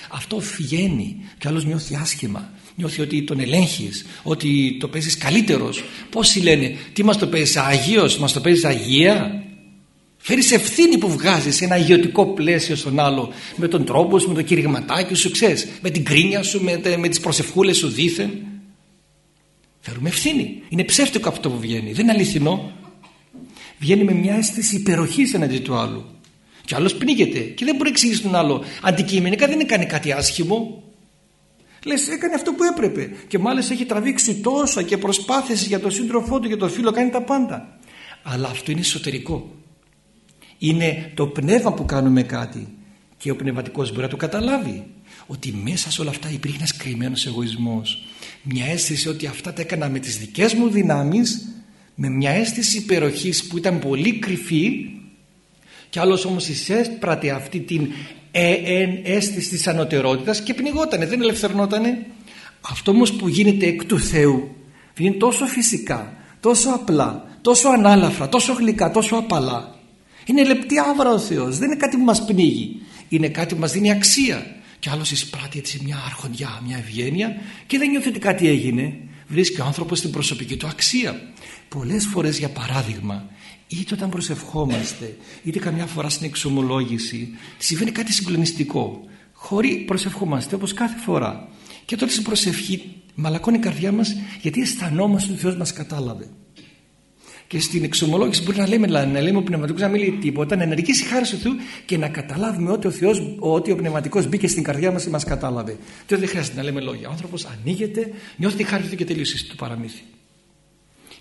αυτό φυγαίνει και άλλος νιώθει άσχημα. Νιώθει ότι τον ελέγχεις ότι το παίζεις καλύτερος. Πόσοι λένε τι μας το παίζεις Αγίος μας το παίζεις Αγία Φέρεις ευθύνη που βγάζεις ένα αγιωτικό πλαίσιο στον άλλο. Με τον τρόπο σου, με το κηρυγματάκι σου, ξέρεις, με την κρίνια σου, με, με τις προσευχούλες σου δήθεν. Φέρουμε ευθύνη. Είναι ψεύτικο αυτό που βγαίνει. Δεν είναι αληθινό. Βγαίνει με μια αίσθηση υπεροχής εναντί του άλλου. Και ο άλλος πνίγεται και δεν μπορεί να εξηγήσει τον άλλο. Αντικειμενικά δεν έκανε κάτι άσχημο. Λες έκανε αυτό που έπρεπε και μάλιστα έχει τραβήξει τόσα και προσπάθειες για τον σύντροφό του, για τον φίλο, κάνει τα πάντα. Αλλά αυτό είναι εσωτερικό. Είναι το πνεύμα που κάνουμε κάτι και ο πνευματικός μπορεί να το καταλάβει ότι μέσα σε όλα αυτά υπήρχε ένας κρυμμένος εγωισμός μια αίσθηση ότι αυτά τα έκανα με τις δικές μου δυνάμεις με μια αίσθηση υπεροχής που ήταν πολύ κρυφή και άλλος όμως εισέσπρατε αυτή την ε, ε, αίσθηση της ανωτερότητας και πνιγότανε, δεν ελευθερνότανε αυτό όμως που γίνεται εκ του Θεού είναι τόσο φυσικά, τόσο απλά, τόσο ανάλαφρα, τόσο γλυκά, τόσο απαλά. Είναι λεπτή άβρα ο Θεός δεν είναι κάτι που μας πνίγει. Είναι κάτι που μας δίνει αξία και άλλος εισπράττει έτσι μια αρχοντιά, μια ευγένεια και δεν νιώθει ότι κάτι έγινε. Βρίσκει ο άνθρωπος την προσωπική του αξία. Πολλές φορές για παράδειγμα είτε όταν προσευχόμαστε είτε καμιά φορά στην εξομολόγηση συμβαίνει κάτι συγκλονιστικό. Χωρί προσευχόμαστε όπως κάθε φορά. Και τότε στην προσευχή μαλακώνει η καρδιά μας γιατί αισθανόμαστε ότι ο Θεός μας κατάλαβε και στην εξομολόγηση μπορεί να λέμε, να λέμε ο πνευματικός να μην λέει τίποτα, να ενεργήσει η χάρη του Θεού και να καταλάβουμε ότι ο Θεός, ότι ο πνευματικός μπήκε στην καρδιά μας και μας κατάλαβε. Τότε δεν χρειάζεται να λέμε λόγια. Ο άνθρωπος ανοίγεται, νιώθει τη χάρη του και τελείωσε το παραμύθι.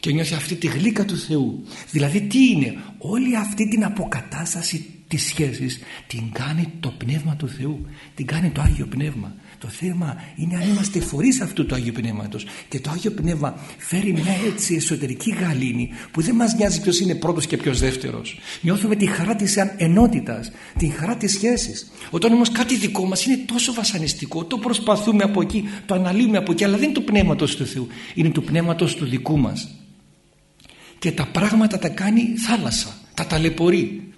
Και νιώθει αυτή τη γλύκα του Θεού. Δηλαδή τι είναι, όλη αυτή την αποκατάσταση της σχέσης την κάνει το Πνεύμα του Θεού, την κάνει το Άγιο Πνεύμα. Το θέμα είναι αν είμαστε φορείς αυτού του Άγιου Πνεύματος και το Άγιο Πνεύμα φέρει μια έτσι εσωτερική γαλήνη που δεν μας νοιάζει ποιος είναι πρώτος και ποιος δεύτερος. Νιώθουμε τη χαρά της ενότητας, τη χαρά της σχέσης. Όταν όμως κάτι δικό μας είναι τόσο βασανιστικό, το προσπαθούμε από εκεί, το αναλύουμε από εκεί, αλλά δεν είναι του Πνεύματος του Θεού, είναι του Πνεύματος του δικού μας. Και τα πράγματα τα κάνει θάλασσα, τα ταλαιπωρεί.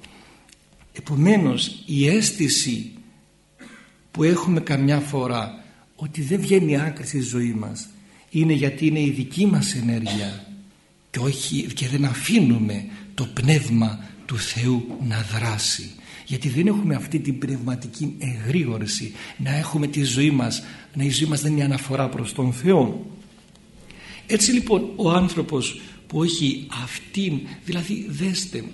Επομένως η αίσθηση που έχουμε καμιά φορά ότι δεν βγαίνει άκρη στη ζωή μας είναι γιατί είναι η δική μας ενέργεια και, όχι, και δεν αφήνουμε το πνεύμα του Θεού να δράσει. Γιατί δεν έχουμε αυτή την πνευματική εγρήγορση να έχουμε τη ζωή μας να η ζωή μας δεν είναι αναφορά προς τον Θεό. Έτσι λοιπόν ο άνθρωπος που έχει αυτήν δηλαδή δέστε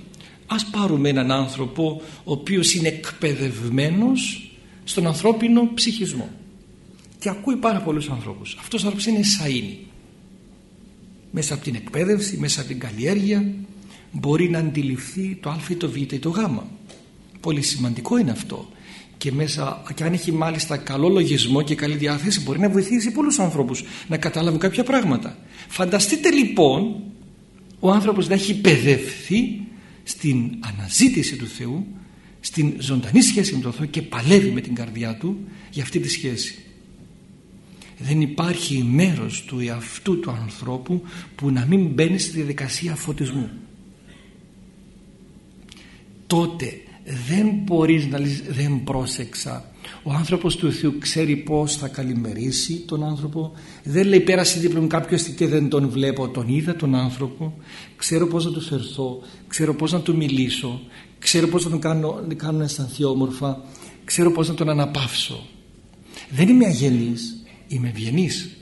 ας πάρουμε έναν άνθρωπο ο οποίος είναι εκπαιδευμένος στον ανθρώπινο ψυχισμό. Και ακούει πάρα πολλούς ανθρώπους. Αυτός ο άνθρωπος είναι σαΐνη. Μέσα από την εκπαίδευση μέσα από την καλλιέργεια μπορεί να αντιληφθεί το α ή το β ή το γ. Πολύ σημαντικό είναι αυτό. Και μέσα και αν έχει μάλιστα καλό λογισμό και καλή διάθεση μπορεί να βοηθήσει πολλούς ανθρώπους να καταλάβουν κάποια πράγματα. Φανταστείτε λοιπόν ο άνθρωπος να έχει παιδευθεί στην αναζήτηση του Θεού στην ζωντανή σχέση με τον Θεό και παλεύει με την καρδιά του για αυτή τη σχέση. Δεν υπάρχει μέρος του εαυτού του ανθρώπου που να μην μπαίνει στη διαδικασία φωτισμού. Τότε δεν μπορείς να λες δεν πρόσεξα. Ο άνθρωπος του Θεού ξέρει πώς θα καλημερίσει τον άνθρωπο. Δεν λέει πέρασε δίπλα μου κάποιος και δεν τον βλέπω. Τον είδα τον άνθρωπο. Ξέρω πώς να του φερθώ. Ξέρω πώς να του μιλήσω ξέρω πώς να τον κάνω, κάνω να αισθανθεί όμορφα ξέρω πώς να τον αναπαύσω δεν είμαι αγελής είμαι ευγενής.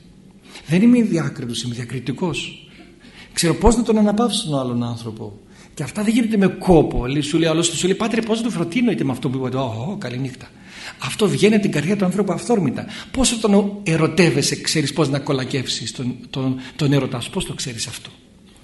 Δεν είμαι διάκριτο, είμαι διακριτικός. Ξέρω πώς να τον αναπαύσω τον άλλον άνθρωπο. Και αυτά δεν γίνονται με κόπο. Λέει, σου λέει άλλος, σου λέει Πάτρε, πώς να το φροντίνω είτε με αυτό που είπατε. Ω, καλή νύχτα. Αυτό βγαίνει από την καρδιά του ανθρώπου αυθόρμητα. Πώς τον ερωτεύεσαι, ξέρεις πώς να κολακεύσεις τον, τον, τον έρωτά σου, πώς το ξέρεις αυτό.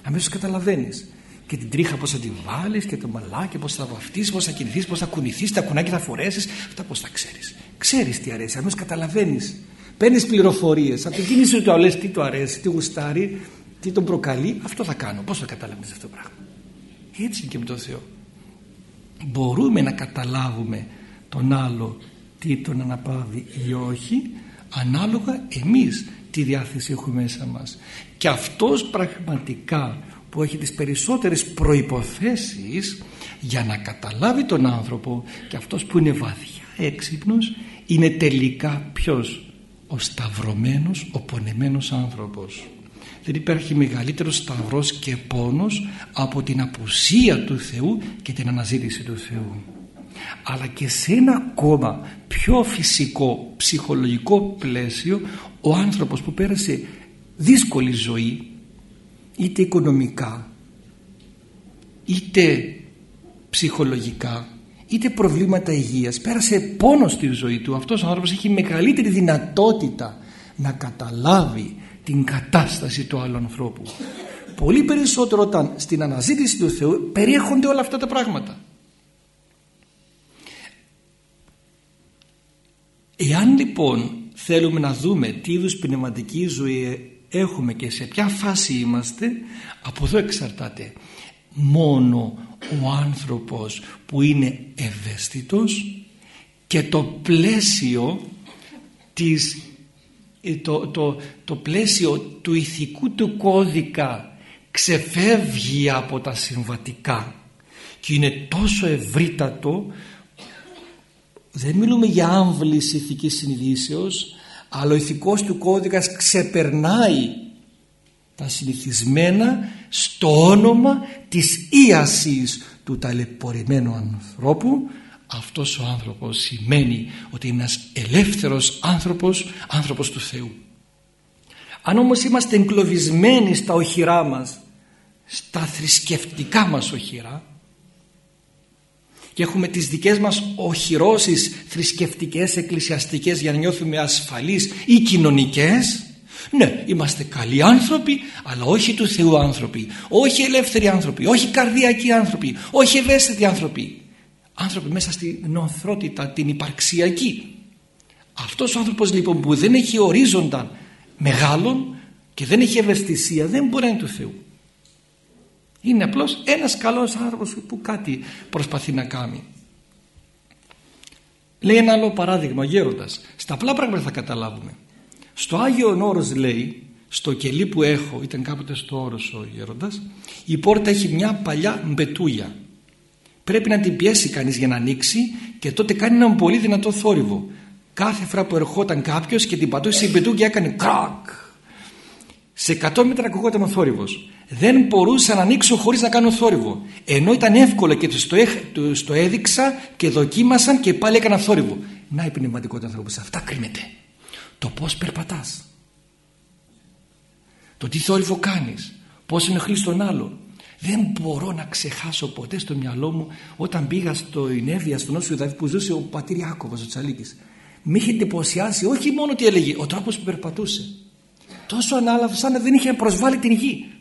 Αμέσως καταλαβαίνεις. Και την τρίχα πώς θα τη βάλεις και το μαλάκι πώς θα βαφτίσεις, πώς θα κινηθείς, πώς θα κουνηθείς, τα κουνάκια θα φορέσεις. Αυτά πώς τα ξέρεις. Ξέρεις τι αρέσει, αμέσως καταλαβαίνεις. Παίρνεις πληροφορίες. Από την κίνηση του λες τι του αρέσει, τι γουστάρει, τι τον προκαλεί. Αυτό θα κάνω. Πώς θα καταλαβαίνει αυτό το πράγμα; Έτσι και με τον Θεό. Μπορούμε να καταλάβουμε τον άλλο τι τον αναπαύει ή όχι ανάλογα εμείς τι διάθεση έχουμε μέσα μας και αυτός πραγματικά που έχει τις περισσότερες προϋποθέσεις για να καταλάβει τον άνθρωπο και αυτός που είναι βαθιά έξυπνος είναι τελικά ποιος; Ο σταυρωμένος, ο πονεμένος άνθρωπος. Δεν υπάρχει μεγαλύτερος σταυρός και πόνος από την απουσία του Θεού και την αναζήτηση του Θεού. Αλλά και σε ένα ακόμα πιο φυσικό ψυχολογικό πλαίσιο ο άνθρωπος που πέρασε δύσκολη ζωή είτε οικονομικά είτε ψυχολογικά είτε προβλήματα υγείας πέρασε πόνος στη ζωή του. Αυτός ο άνθρωπος έχει μεγαλύτερη δυνατότητα να καταλάβει την κατάσταση του άλλου ανθρώπου. Πολύ περισσότερο όταν στην αναζήτηση του Θεού περιέχονται όλα αυτά τα πράγματα. Εάν λοιπόν θέλουμε να δούμε τι είδους πνευματική ζωή έχουμε και σε ποια φάση είμαστε από εδώ εξαρτάται μόνο ο άνθρωπος που είναι ευαίσθητος και το πλαίσιο της ε, το, το, το πλαίσιο του ηθικού του κώδικα ξεφεύγει από τα συμβατικά και είναι τόσο ευρύτατο. Δεν μιλούμε για άμβληση ηθικής συνειδήσεως αλλά ο ηθικός του κώδικας ξεπερνάει τα συνηθισμένα στο όνομα της ίασης του ταλαιπωρημένου ανθρώπου. Αυτός ο άνθρωπος σημαίνει ότι είναι ένας ελεύθερος άνθρωπος άνθρωπος του Θεού. Αν όμως είμαστε εγκλωβισμένοι στα οχυρά μας στα θρησκευτικά μας οχυρά και έχουμε τις δικές μας οχυρώσεις θρησκευτικές, εκκλησιαστικές για να νιώθουμε ασφαλείς ή κοινωνικές ναι, είμαστε καλοί άνθρωποι, αλλά όχι του Θεού άνθρωποι. Όχι ελεύθεροι άνθρωποι, όχι καρδιακοί άνθρωποι, όχι ευαίσθητοι άνθρωποι. Άνθρωποι μέσα στην νοθρότητα, την υπαρξιακή. Αυτός ο άνθρωπος λοιπόν που δεν έχει ορίζοντα μεγάλων και δεν έχει ευαισθησία δεν μπορεί να είναι του Θεού. Είναι απλώς ένας καλός άνθρωπος που κάτι προσπαθεί να κάνει. Λέει ένα άλλο παράδειγμα ο γέροντας. Στα απλά πράγματα θα καταλάβουμε. Στο Άγιο Όρος λέει, στο κελί που έχω, ήταν κάποτε στο Όρος ο γέροντας, η πόρτα έχει μια παλιά μπετούγια. Πρέπει να την πιέσει κανείς για να ανοίξει και τότε κάνει έναν πολύ δυνατό θόρυβο. Κάθε φορά που ερχόταν κάποιος και την πατούσε η μπετούγια έκανε κρακ. Σε 100 μέτρα ακουγόταν ο θόρυβος. Δεν μπορούσα να ανοίξω χωρίς να κάνω θόρυβο. Ενώ ήταν εύκολο και τους το, έδειξα και δοκίμασαν και πάλι έκανα θόρυβο. Να η πνευματικότητα ανθρώπους σε αυτά κρίνεται. Το πως περπατάς. Το τι θόρυβο κάνεις. Πως ενοχλείς τον άλλο δεν μπορώ να ξεχάσω ποτέ στο μυαλό μου όταν πήγα στο Ινέβια στον Όσιο Δαβίδ που ζούσε ο πατήρ Ιάκωβος ο Τσαλίκης. Με είχε εντυπωσιάσει όχι μόνο τι έλεγε ο τρόπος που περπατούσε τόσο ανάλαβε σαν να δεν είχε προσβάλει την γη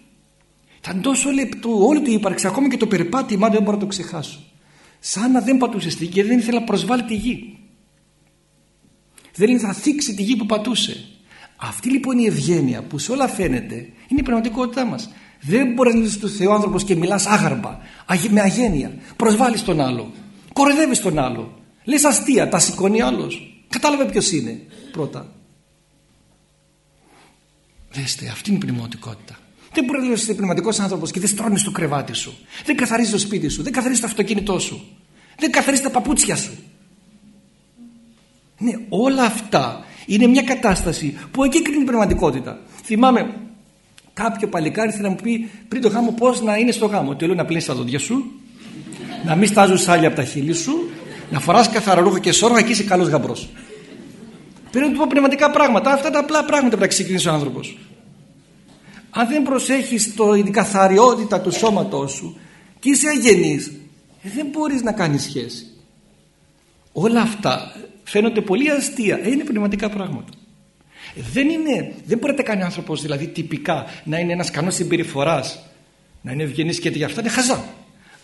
ήταν τόσο λεπτό όλη του ύπαρξη, ακόμα και το περπάτημά δεν μπορώ να το ξεχάσω. Σαν να δεν πατούσε στη γη και δεν ήθελα να προσβάλλει τη γη. Δεν ήθελα να θίξει τη γη που πατούσε. Αυτή λοιπόν η ευγένεια που σε όλα φαίνεται είναι η πραγματικότητά μας. Δεν μπορείς να είσαι του Θεού άνθρωπος και μιλάς άγαρμα, με αγένεια. Προσβάλλεις τον άλλο. Κοροϊδεύεις τον άλλο. Λες αστεία, τα σηκώνει άλλος. Κατάλαβε ποιος είναι πρώτα. Δέστε, αυτή είναι η πνευματικότητα. Δεν μπορεί να είσαι πνευματικός άνθρωπος και δεν στρώνεις το κρεβάτι σου. Δεν καθαρίζεις το σπίτι σου. Δεν καθαρίζεις το αυτοκίνητό σου. Δεν καθαρίζεις τα παπούτσια σου. Ναι, όλα αυτά είναι μια κατάσταση που εκεί κρίνει την πνευματικότητα. Θυμάμαι κάποιο παλικάρι θέλει να μου πει πριν το γάμο πώς να είναι στο γάμο. Του λέω να πλύνεις τα δόντια σου, να μην στάζουν σάλια από τα χείλη σου, να φοράς καθαρό ρούχο και σώργα και είσαι καλός γαμπρός. Πρέπει να του πω πνευματικά πράγματα. Αυτά τα απλά πράγματα πρέπει να ξεκινήσει ο άνθρωπος. Αν δεν προσέχεις το, την καθαριότητα του σώματός σου και είσαι αγενής, ε, δεν μπορείς να κάνεις σχέση. Όλα αυτά φαίνονται πολύ αστεία. Ε, είναι πνευματικά πράγματα. Δεν, είναι, δεν μπορεί να τα κάνει ο άνθρωπος δηλαδή τυπικά να είναι ένας κανός συμπεριφοράς, να είναι ευγενής και για αυτά είναι χαζά.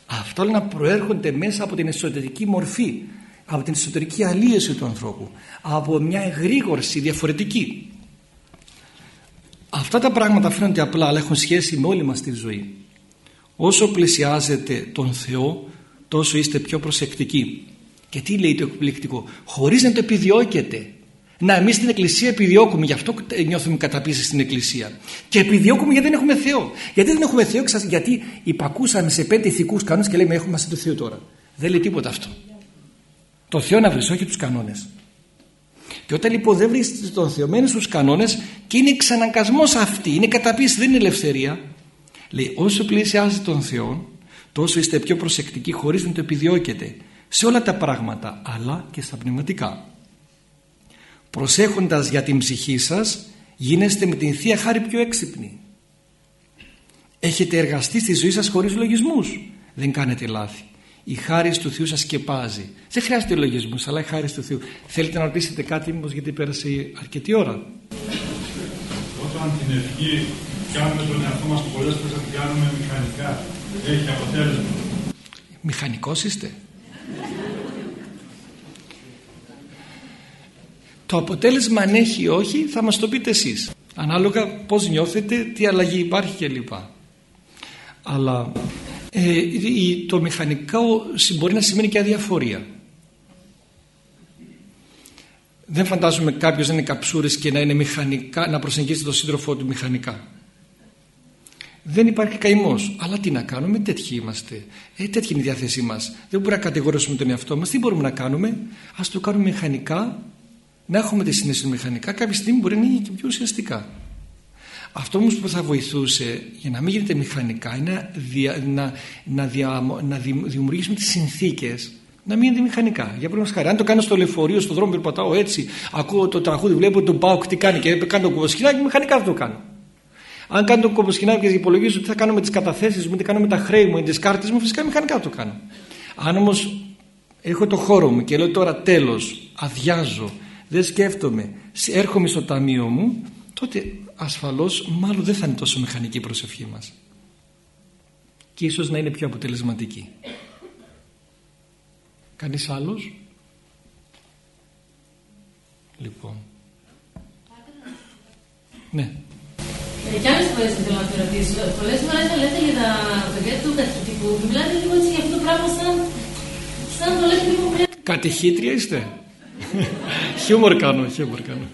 Αυτά όλα να προέρχονται μέσα από την εσωτερική μορφή, από την εσωτερική αλίεση του ανθρώπου, από μια εγρήγορση διαφορετική. Αυτά τα πράγματα φαίνονται απλά αλλά έχουν σχέση με όλη μας τη ζωή. Όσο πλησιάζετε τον Θεό τόσο είστε πιο προσεκτικοί. Και τι λέει το εκπληκτικό; Χωρίς να το επιδιώκετε. Να εμείς στην εκκλησία επιδιώκουμε γι' αυτό νιώθουμε καταπίεση στην εκκλησία. Και επιδιώκουμε γιατί δεν έχουμε Θεό. Γιατί δεν έχουμε Θεό γιατί υπακούσαμε σε πέντε ηθικούς κανόνες και λέμε έχουμε μας το Θεό τώρα. Δεν λέει τίποτα αυτό. Το Θεό να βρεις όχι τους κανόνες. Και όταν λοιπόν δεν βρίσκεται τον Θεό, μένει στου κανόνες και είναι εξαναγκασμός αυτή, είναι καταπίεση, δεν είναι ελευθερία. Λέει, όσο πλησιάζετε τον Θεό, τόσο είστε πιο προσεκτικοί χωρίς να το επιδιώκετε σε όλα τα πράγματα, αλλά και στα πνευματικά. Προσέχοντας για την ψυχή σας, γίνεστε με την Θεία Χάρη πιο έξυπνοι. Έχετε εργαστεί στη ζωή σας χωρίς λογισμούς. Δεν κάνετε λάθη. Η χάρη του Θεού σας σκεπάζει. Δεν χρειάζεται λογισμό, αλλά η χάρη του Θεού. Θέλετε να ρωτήσετε κάτι μήπως γιατί πέρασε αρκετή ώρα; Όταν την ευχή κάνουμε τον εαυτό μας πολλές φορές την κάνουμε μηχανικά, έχει αποτέλεσμα. Μηχανικός είστε; το αποτέλεσμα αν έχει ή όχι θα μας το πείτε εσείς. Ανάλογα πώς νιώθετε, τι αλλαγή υπάρχει κλπ. Αλλά ε, το μηχανικό μπορεί να σημαίνει και αδιαφορία. Δεν φαντάζομαι κάποιος να είναι καψούρης και να είναι μηχανικά, να προσεγγίσει τον σύντροφό του μηχανικά. Δεν υπάρχει καημός. Αλλά τι να κάνουμε, τέτοιοι είμαστε. Ε, τέτοια είναι η διάθεσή μας. Δεν μπορούμε να κατηγορήσουμε τον εαυτό μας. Τι μπορούμε να κάνουμε, ας το κάνουμε μηχανικά, να έχουμε τη συνέστηση μηχανικά. Κάποια στιγμή μπορεί να είναι και πιο ουσιαστικά. Αυτό όμως που θα βοηθούσε για να μην γίνεται μηχανικά είναι να, να, να δημιουργήσουμε τις συνθήκες να μην γίνεται μηχανικά. Για παράδειγμα, χάρη, αν το κάνω στο λεωφορείο, στον δρόμο περπατάω έτσι, ακούω το τραγούδι, βλέπω τον πάω τι κάνει και κάνω το κουβοσκινάκι, μηχανικά θα το κάνω. Αν κάνω το κουβοσκινάκι και υπολογίζω τι θα κάνω με τις καταθέσεις μου, τι κάνω με τα χρέη μου, με τι κάρτε μου, φυσικά μηχανικά θα το κάνω. Αν όμως έχω το χώρο μου και λέω τώρα τέλος, αδειάζω, δεν σκέφτομαι, έρχομαι στο ταμείο μου, τότε ασφαλώς μάλλον δεν θα είναι τόσο μηχανική η προσευχή μας και ίσως να είναι πιο αποτελεσματική κανείς άλλος; Λοιπόν ναι ε, κι άλλες φορές θέλω να το ρωτήσω. Πολλές φορές θα λέτε για τα παιδιά του καθηγητικού μιλάτε λίγο έτσι για αυτό το πράγμα σαν, σαν το λέτε λίγο μια... Κατηχήτρια είστε. χιούμορ κάνω, χιούμορ κάνω.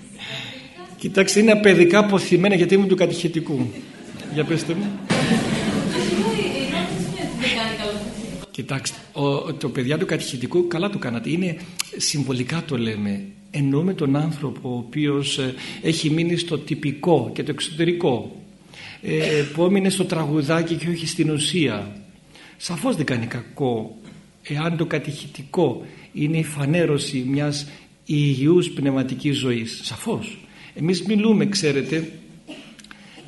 Κοιτάξτε, είναι παιδικά αποθυμένα γιατί ήμουν του κατηχητικού. Για πέστε μου. Κοιτάξτε, ο, το παιδιά του κατηχητικού καλά το κάνατε. Είναι συμβολικά το λέμε. Εννοούμε τον άνθρωπο ο οποίος ε, έχει μείνει στο τυπικό και το εξωτερικό. Ε, που έμεινε στο τραγουδάκι και όχι στην ουσία. Σαφώς δεν κάνει κακό εάν το κατηχητικό είναι η φανέρωση μιας υγιούς πνευματικής ζωής. Σαφώς. Εμείς μιλούμε, ξέρετε,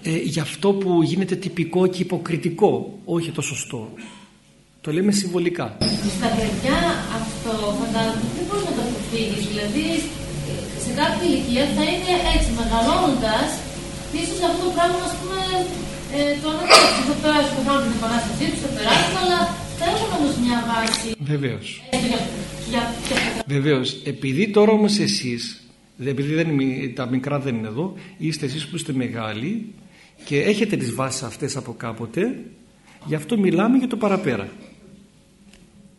ε, για αυτό που γίνεται τυπικό και υποκριτικό, όχι το σωστό. Το λέμε συμβολικά. Στα παιδιά αυτό φαντάζομαι δεν μπορεί να το αποφύγεις. Δηλαδή σε κάποια ηλικία θα είναι έτσι μεγαλώνοντας, ίσως αυτό το πράγμα ας πούμε ε, το αναφέρει. Θα περάσει το την επανάστασή τους, θα περάσει, αλλά θα έχουν όμως μια βάση. Βεβαίως. Βεβαίως. Επειδή τώρα όμως εσείς επειδή δεν, τα μικρά δεν είναι εδώ είστε εσείς που είστε μεγάλοι και έχετε τις βάσεις αυτές από κάποτε γι' αυτό μιλάμε για το παραπέρα.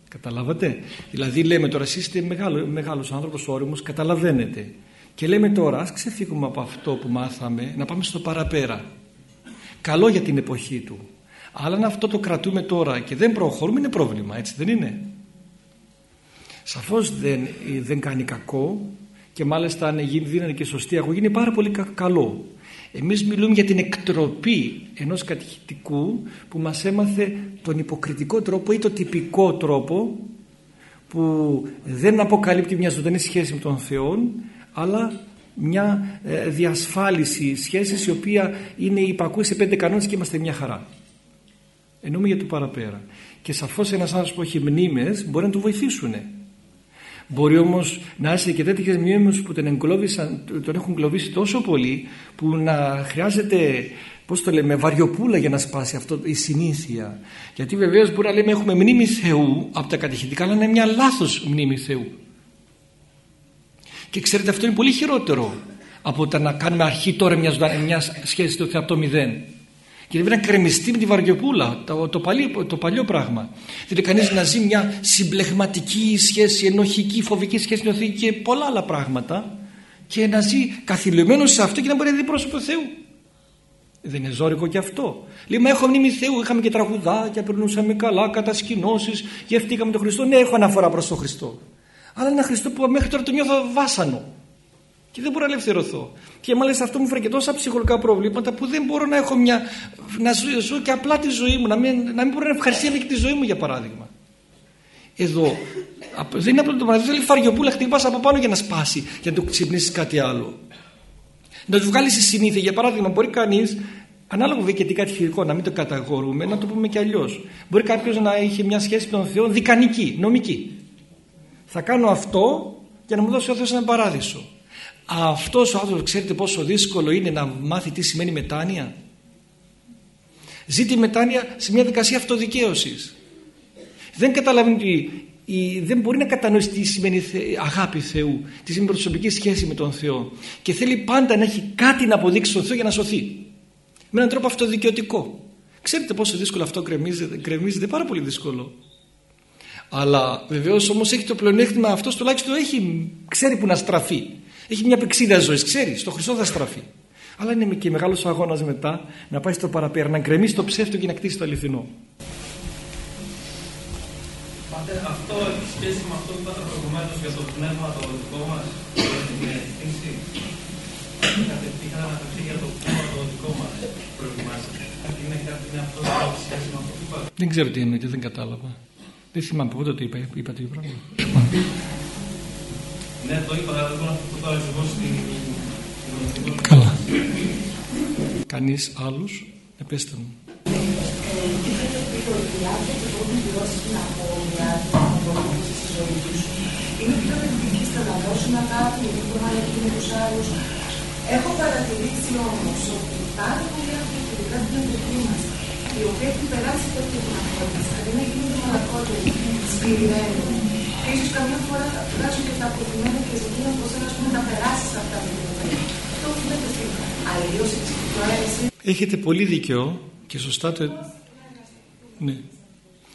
Καταλάβατε; Δηλαδή λέμε τώρα εσείς είστε μεγάλο, μεγάλος άνθρωπος όριμος καταλαβαίνετε και λέμε τώρα ας ξεφύγουμε από αυτό που μάθαμε να πάμε στο παραπέρα καλό για την εποχή του. Αλλά αν αυτό το κρατούμε τώρα και δεν προχωρούμε είναι πρόβλημα έτσι δεν είναι; Σαφώς δεν, δεν κάνει κακό και μάλιστα αν δίνανε και σωστή αγωγή είναι πάρα πολύ καλό. Εμείς μιλούμε για την εκτροπή ενός κατηχητικού που μας έμαθε τον υποκριτικό τρόπο ή τον τυπικό τρόπο που δεν αποκαλύπτει μια ζωντανή σχέση με τον Θεό αλλά μια ε, διασφάλιση σχέσης η οποία είναι υπακούει σε πέντε κανόνες και είμαστε μια χαρά. Εννοούμε για το παραπέρα. Και σαφώς ένας άνθρωπος που έχει μνήμες μπορεί να του βοηθήσουν. Μπορεί όμως να είσαι και τέτοιες μνήμες που τον, τον έχουν εγκλωβίσει τόσο πολύ που να χρειάζεται πώς το λέμε, βαριοπούλα για να σπάσει αυτό η συνήθεια. Γιατί βεβαίως μπορεί να λέμε έχουμε μνήμη Θεού από τα κατηχητικά αλλά είναι μια λάθος μνήμη Θεού. Και ξέρετε αυτό είναι πολύ χειρότερο από το να κάνουμε αρχή τώρα μιας, μιας σχέσης του από το μηδέν. Και πρέπει να κρεμιστεί με τη βαριοπούλα, το, το, παλιό, το παλιό πράγμα. Δηλαδή κανείς να ζει μια συμπλεγματική σχέση, ενοχική, φοβική σχέση με και πολλά άλλα πράγματα και να ζει καθυλωμένος σε αυτό και να μπορεί να δει πρόσωπο Θεού. Δεν είναι ζώρικο και αυτό. Λέει, μα έχω μνήμη Θεού, είχαμε και τραγουδάκια, περνούσαμε καλά, κατασκηνώσεις, γευτήκαμε τον Χριστό. Ναι, έχω αναφορά προς τον Χριστό. Αλλά ένα Χριστό που μέχρι τώρα το νιώθω βάσανο. Και δεν μπορώ να ελευθερωθώ. Και μάλιστα αυτό μου φέρει και τόσα ψυχολογικά προβλήματα που δεν μπορώ να έχω μια. να ζω, ζω και απλά τη ζωή μου, να μην, να μην μπορώ να ευχαριστήσω και τη ζωή μου για παράδειγμα. Εδώ δεν είναι απλό το παράδειγμα, θέλει φαριοπούλα χτυπάς από πάνω για να σπάσει, για να το ξυπνήσεις κάτι άλλο. Να τους βγάλεις στη συνήθεια. Για παράδειγμα, μπορεί κανείς, ανάλογα και τι κατηχητικό, να μην το καταγορούμε, να το πούμε και αλλιώς. Μπορεί κάποιος να είχε μια σχέση με τον Θεό δικανική, νομική. Θα κάνω αυτό για να μου δώσει ο Θεός έναν παράδεισο. Αυτός ο άνθρωπος ξέρετε πόσο δύσκολο είναι να μάθει τι σημαίνει μετάνοια; Ζει τη μετάνοια σε μια δικασία αυτοδικαίωσης. Δεν καταλαβαίνει ότι δεν μπορεί να κατανοήσει τι σημαίνει αγάπη Θεού, τι σημαίνει προσωπική σχέση με τον Θεό και θέλει πάντα να έχει κάτι να αποδείξει στον Θεό για να σωθεί. Με έναν τρόπο αυτοδικαιωτικό. Ξέρετε πόσο δύσκολο αυτό κρεμίζεται, κρεμίζεται πάρα πολύ δύσκολο. Αλλά βεβαίως όμως έχει το πλεονέκτημα αυτός τουλάχιστον έχει, ξέρει που να στραφεί. Έχει μια πηξίδα ζωής, ξέρεις, στο Χριστό θα στραφεί. Αλλά είναι και μεγάλος αγώνας μετά να πάει στο παραπέρα, να γκρεμίσει το ψεύτο και να κτίσει το αληθινό. Πάτε, αυτό έχει σχέση με αυτό που είπατε προηγουμένως για το πνεύμα το δικό μας, την ευθύνση. Είχατε αναφερθεί για το πνεύμα το δικό μας προηγουμένως. Είναι κάτι είναι αυτό που έχει σχέση με αυτό που είπατε. Δεν ξέρω τι εννοείται, δεν κατάλαβα. Δεν θυμάμαι πότε το είπα, είπα το πράγμα. Ναι, το είπα, αλλά δεν μπορώ να πω τώρα εγώ στην... Καλά. Κανείς άλλος, επέστε μου. Είναι πιο ενδική στο να δώσουν αγάπη, γιατί μπορεί να γίνει τους άλλους. Έχω παρατηρήσει όμως ότι πάρα πολλοί άνθρωποι, ειδικά στην εποχή μας, οι οποίοι έχουν περάσει τέτοια δυνατότητα, αντί να γίνονται μαλακότεροι, σκληρημένοι, και ίσω καμιά φορά βγάζουν και τα αποδημένα και ζητούν πώ να πούμε, να περάσεις αυτά τα πράγματα. Αυτό γίνεται στην αλλίωση τη προαίρεση. Έχετε πολύ δίκιο και σωστά το. Ναι.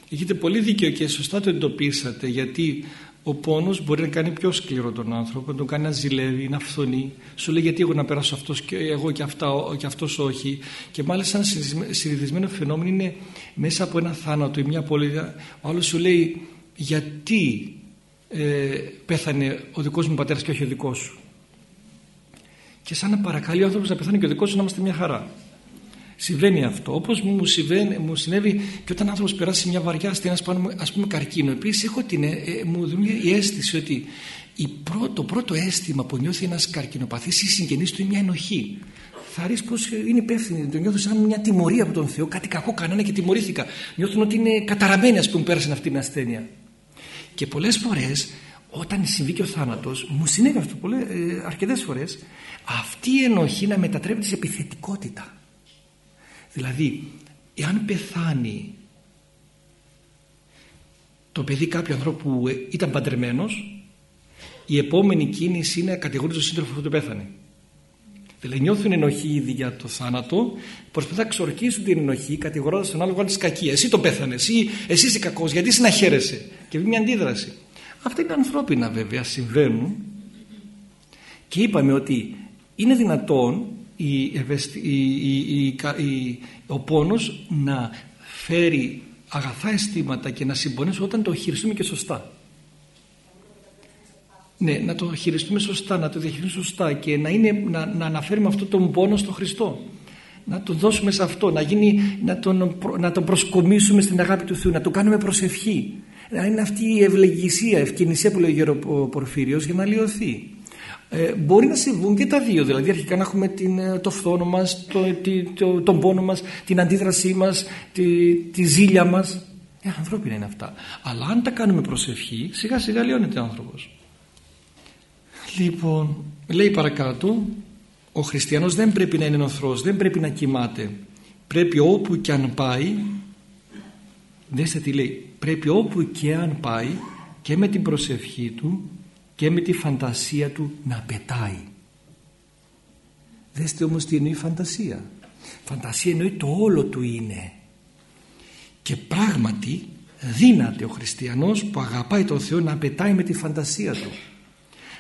Έχετε πολύ δίκιο και σωστά το εντοπίσατε γιατί ο πόνος μπορεί να κάνει πιο σκληρό τον άνθρωπο, να τον κάνει να ζηλεύει, να φθονεί. Σου λέει γιατί εγώ να περάσω αυτός και εγώ και, αυτά, και αυτός όχι. Και μάλιστα ένα συνηθισμένο φαινόμενο είναι μέσα από ένα θάνατο ή μια απολύτια. Ο άλλος σου λέει γιατί ε, πέθανε ο δικός μου πατέρας και όχι ο δικός σου. Και σαν να παρακαλεί ο άνθρωπος να πεθάνει και ο δικός σου να είμαστε μια χαρά. Συμβαίνει αυτό. Όπως μου, μου συνέβη και όταν άνθρωπος περάσει μια βαριά ασθένεια, ας πούμε καρκίνο. Επίσης, έχω την, ε, ε, μου δημιουργεί η αίσθηση ότι η πρώτο, το πρώτο αίσθημα που νιώθει ένας καρκινοπαθής ή συγγενής του είναι μια ενοχή. Θα ρίξει πω είναι υπεύθυνοι, το νιώθω σαν μια τιμωρία από τον Θεό. Κάτι κακό κανένα και τιμωρήθηκα. Νιώθουν ότι είναι καταραμένοι, ας πούμε, πέρασαν αυτή την ασθένεια. Και πολλές φορές, όταν συμβεί και ο θάνατος, μου συνέβη αυτό ε, αρκετές φορές, αυτή η ενοχή να μετατρέπεται σε επιθετικότητα. Δηλαδή, εάν πεθάνει το παιδί κάποιου ανθρώπου που ήταν παντρεμένος, η επόμενη κίνηση είναι να κατηγορήσει τον σύντροφο που το πέθανε. Δηλαδή νιώθουν ενοχή ήδη για το θάνατο, προσπαθούν να ξορκίσουν την ενοχή κατηγορώντας τον άλλο που τη κακία. Εσύ το πέθανε, εσύ, εσύ είσαι κακός, γιατί εσύ να χαίρεσαι. Και βγει μια αντίδραση. Αυτά είναι ανθρώπινα βέβαια, συμβαίνουν. Και είπαμε ότι είναι δυνατόν η, η, η, ο πόνος να φέρει αγαθά αισθήματα και να συμπονέσει όταν το χειριστούμε και σωστά. Ναι, να το χειριστούμε σωστά, να το διαχειριστούμε σωστά και να, είναι, να, να αναφέρουμε αυτό τον πόνο στο Χριστό. Να τον δώσουμε σε αυτό, να, γίνει, να, τον, να τον προσκομίσουμε στην αγάπη του Θεού, να το κάνουμε προσευχή. Να είναι αυτή η ευλεγησία, ευκαινησία που λέει ο Πορφύριος για να λιωθεί. Ε, μπορεί να συμβούν και τα δύο, δηλαδή αρχικά να έχουμε την, ε, το φθόνο μας, το, το, τον πόνο μας, την αντίδρασή μας, τη, τη ζήλια μας. Ε, ανθρώπινα είναι αυτά. Αλλά αν τα κάνουμε προσευχή, σιγά σιγά λιώνεται ο άνθρωπος. Λοιπόν, λέει παρακάτω, ο χριστιανός δεν πρέπει να είναι νοθρός, δεν πρέπει να κοιμάται. Πρέπει όπου και αν πάει, δέστε τι λέει, πρέπει όπου και αν πάει και με την προσευχή του και με τη φαντασία του να πετάει. Δέστε όμως τι εννοεί φαντασία. Φαντασία εννοεί το όλο του είναι. Και πράγματι δύναται ο χριστιανός που αγαπάει τον Θεό να πετάει με τη φαντασία του.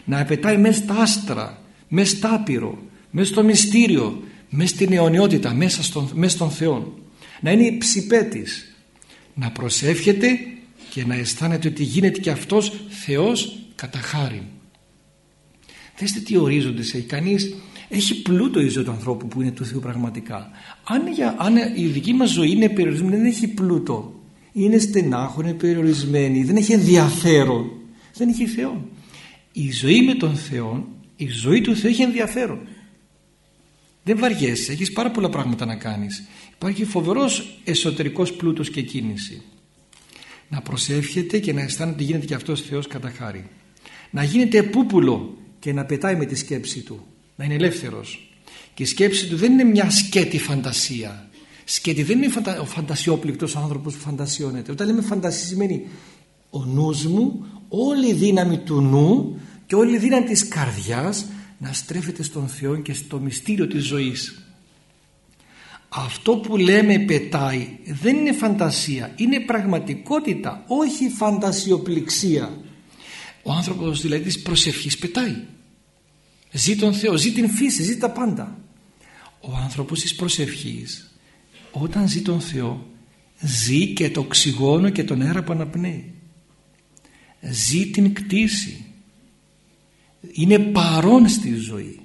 Να πετάει μέσα στα άστρα, μέσα στα άπειρο, μέσα στο μυστήριο, μέσα στην αιωνιότητα, μέσα στον, μέσα στον Θεό. Να είναι υψηπέτης. Να προσεύχεται και να αισθάνεται ότι γίνεται και αυτός Θεός κατά χάρη. Δέστε τι ορίζοντες έχει κανείς έχει πλούτο η ζωή του ανθρώπου που είναι του Θεού πραγματικά αν, για, αν η δική μας ζωή είναι περιορισμένη δεν έχει πλούτο είναι στενάχο, είναι περιορισμένη δεν έχει ενδιαφέρον δεν έχει Θεό η ζωή με τον Θεό η ζωή του Θεού έχει ενδιαφέρον. Δεν βαριέσαι, έχεις πάρα πολλά πράγματα να κάνεις. Υπάρχει φοβερός εσωτερικός πλούτος και κίνηση. Να προσεύχεται και να αισθάνεται ότι γίνεται και αυτός Θεός κατά χάρη. Να γίνεται πούπουλο και να πετάει με τη σκέψη του. Να είναι ελεύθερος. Και η σκέψη του δεν είναι μια σκέτη φαντασία. Σκέτη δεν είναι ο φαντασιόπληκτος άνθρωπος που φαντασιώνεται. Όταν λέμε φαντασία σημαίνει ο νους μου όλη η δύναμη του νου και όλη η δύναμη της καρδιάς να στρέφεται στον Θεό και στο μυστήριο της ζωής αυτό που λέμε πετάει δεν είναι φαντασία είναι πραγματικότητα όχι φαντασιοπληξία ο άνθρωπος δηλαδή της προσευχής πετάει. Ζει τον Θεό, ζει την φύση, ζει τα πάντα. Ο άνθρωπος της προσευχής όταν ζει τον Θεό ζει και το οξυγόνο και τον αέρα που αναπνέει. Ζει την κτήση. Είναι παρόν στη ζωή.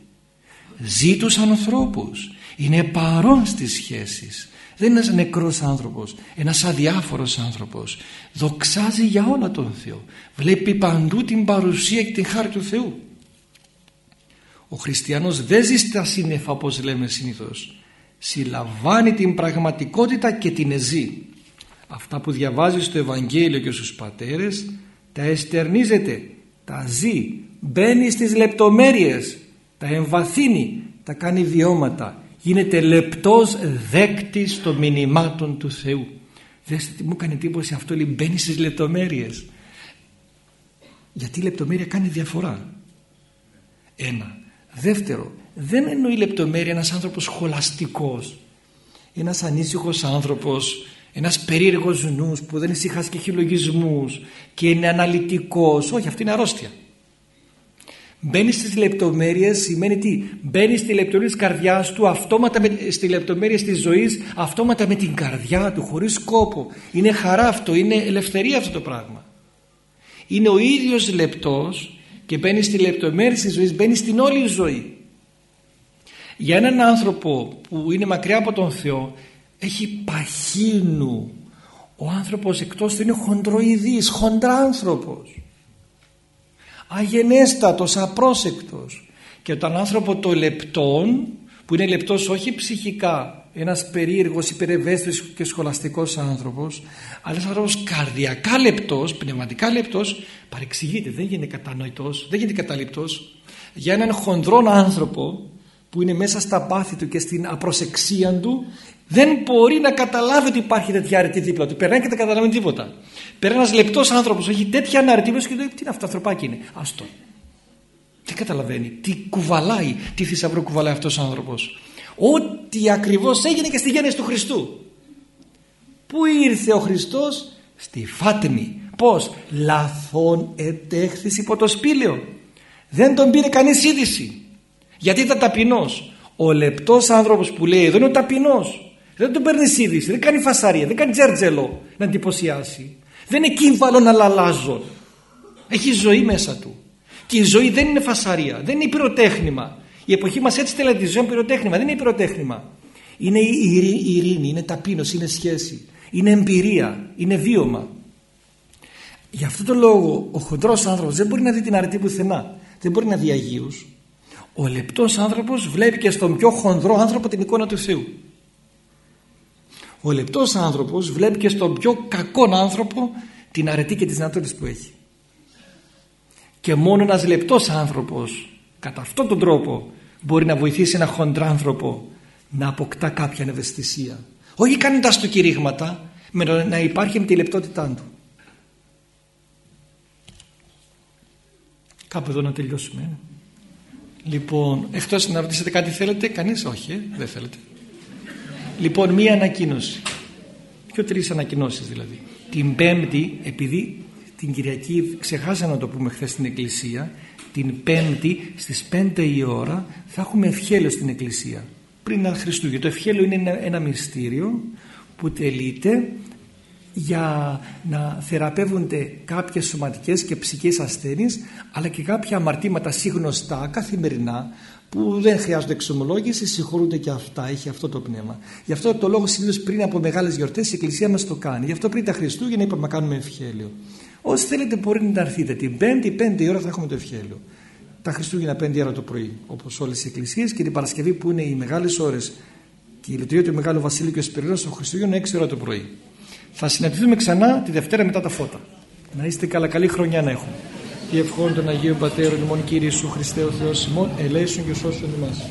Ζει τους ανθρώπους. Είναι παρόν στις σχέσεις. Δεν είναι ένας νεκρός άνθρωπος ένας αδιάφορος άνθρωπος. Δοξάζει για όλα τον Θεό. Βλέπει παντού την παρουσία και την χάρη του Θεού. Ο χριστιανός δεν ζει στα σύννεφα όπως λέμε συνήθως. Συλλαμβάνει την πραγματικότητα και την εζεί αυτά που διαβάζει στο Ευαγγέλιο και στους πατέρες τα εστερνίζεται τα ζει μπαίνει στις λεπτομέρειες τα εμβαθύνει τα κάνει βιώματα. Γίνεται λεπτός δέκτης των μηνυμάτων του Θεού. Δέστε τι μου έκανε εντύπωση αυτό λέει μπαίνει στις λεπτομέρειες. Γιατί η λεπτομέρεια κάνει διαφορά. Ένα. Δεύτερο δεν εννοεί λεπτομέρεια ένας άνθρωπος χολαστικός ένας ανήσυχος άνθρωπος ένας περίεργος νους που δεν ησυχάζει και έχει λογισμούς και είναι αναλυτικός. Όχι αυτή είναι αρρώστια Μπαίνεις στις λεπτομέρειες σημαίνει τι; Μπαίνεις στη λεπτομέρεια της καρδιάς του αυτόματα με, στη λεπτομέρεια της ζωής αυτόματα με την καρδιά του χωρίς σκόπο. Είναι χαρά αυτό, είναι ελευθερία αυτό το πράγμα. Είναι ο ίδιος λεπτός και μπαίνεις στη λεπτομέρεια της ζωής, μπαίνεις στην όλη ζωή. Για έναν άνθρωπο που είναι μακριά από τον Θεό έχει παχύνου. Ο άνθρωπος εκτός του είναι χοντροειδής, χοντράνθρωπος αγενέστατος, απρόσεκτος και τον άνθρωπο το λεπτόν που είναι λεπτός όχι ψυχικά ένας περίεργος, υπερευαίσθητος και σχολαστικός άνθρωπος αλλά ένας άνθρωπος καρδιακά λεπτός, πνευματικά λεπτός παρεξηγείται, δεν γίνεται κατανοητός, δεν γίνεται καταληπτός για έναν χονδρόν άνθρωπο που είναι μέσα στα πάθη του και στην απροσεξία του δεν μπορεί να καταλάβει ότι υπάρχει τέτοια αρετή δίπλα του. Περνάει και δεν καταλαβαίνει τίποτα. Περνάει ένας λεπτός άνθρωπος, έχει τέτοια αναρετή και λέει: Τι είναι αυτό, ανθρωπάκι είναι. Άστο. Δεν καταλαβαίνει. Τι κουβαλάει, τι θησαυρό κουβαλάει αυτός ο άνθρωπος. Ό,τι ακριβώς έγινε και στη γέννηση του Χριστού. Πού ήρθε ο Χριστός, στη Φάτνη. Πώς, λαθών ετέχθης υπό το σπήλαιο. Δεν τον πήρε κανείς είδηση. Γιατί ήταν ταπεινός. Ο λεπτός άνθρωπος που λέει εδώ είναι ο ταπεινός. Δεν τον παίρνεις είδηση, δεν κάνει φασαρία, δεν κάνει τζέρτζελο να εντυπωσιάσει. Δεν είναι κύμβαλο να λαλάζω. Έχει ζωή μέσα του. Και η ζωή δεν είναι φασαρία, δεν είναι πυροτέχνημα. Η εποχή μας έτσι θέλει τη ζωή πυροτέχνημα, δεν είναι πυροτέχνημα. Είναι η ειρήνη, είναι ταπείνωση, είναι σχέση, είναι εμπειρία, είναι βίωμα. Γι' αυτό το λόγο ο χοντρός άνθρωπος δεν μπορεί να δει την αρετή πουθενά. δεν μπορεί να δει Αγίους ο λεπτός άνθρωπος βλέπει και στον πιο χονδρό άνθρωπο την εικόνα του Θεού ο λεπτός άνθρωπος βλέπει και στον πιο κακό άνθρωπο την αρετή και τις δυνατότητες που έχει. Και μόνο ένας λεπτός άνθρωπος κατά αυτόν τον τρόπο μπορεί να βοηθήσει ένα χοντράνθρωπο να αποκτά κάποια ευαισθησία. Όχι κάνοντας του κηρύγματα με να υπάρχει με τη λεπτότητά του. Κάπου εδώ να τελειώσουμε. Λοιπόν εκτός να ρωτήσετε κάτι θέλετε κανείς; Όχι ε, δεν θέλετε λοιπόν μία ανακοίνωση. Πιο τρεις ανακοινώσεις δηλαδή. Την πέμπτη επειδή την Κυριακή ξεχάσαμε να το πούμε χθες στην Εκκλησία την Πέμπτη στις 5 η ώρα θα έχουμε ευχέλιο στην Εκκλησία. Πριν ένα Χριστούγεννα. Το ευχέλιο είναι ένα, ένα μυστήριο που τελείται για να θεραπεύονται κάποιες σωματικές και ψυχικές ασθένειες αλλά και κάποια αμαρτήματα συγνωστά καθημερινά που δεν χρειάζονται εξομολόγηση, συγχωρούνται και αυτά, έχει αυτό το πνεύμα. Γι' αυτό το λόγο συνήθως πριν από μεγάλες γιορτές η Εκκλησία μας το κάνει. Γι' αυτό πριν τα Χριστούγεννα είπαμε να κάνουμε ευχέλιο. Όσοι θέλετε μπορεί να έρθετε την Πέμπτη, Πέμπτη ώρα θα έχουμε το ευχέλιο. Τα Χριστούγεννα 5 ώρα το πρωί, όπως όλες οι εκκλησίες, και την Παρασκευή που είναι οι μεγάλες ώρες και η λειτουργία του Μεγάλου Βασίλειου και ο Σπυρινό στο Χριστούγεννα 6 ώρα το πρωί. Θα συναντηθούμε ξανά τη Δευτέρα μετά τα φώτα. Να είστε καλά, καλή χρονιά να έχουμε. Και ευχών των Αγίων Πατέρων ημών Κύριε Ιησού Χριστέ ο Θεός ημών, ελέησον και σώσον ημάς.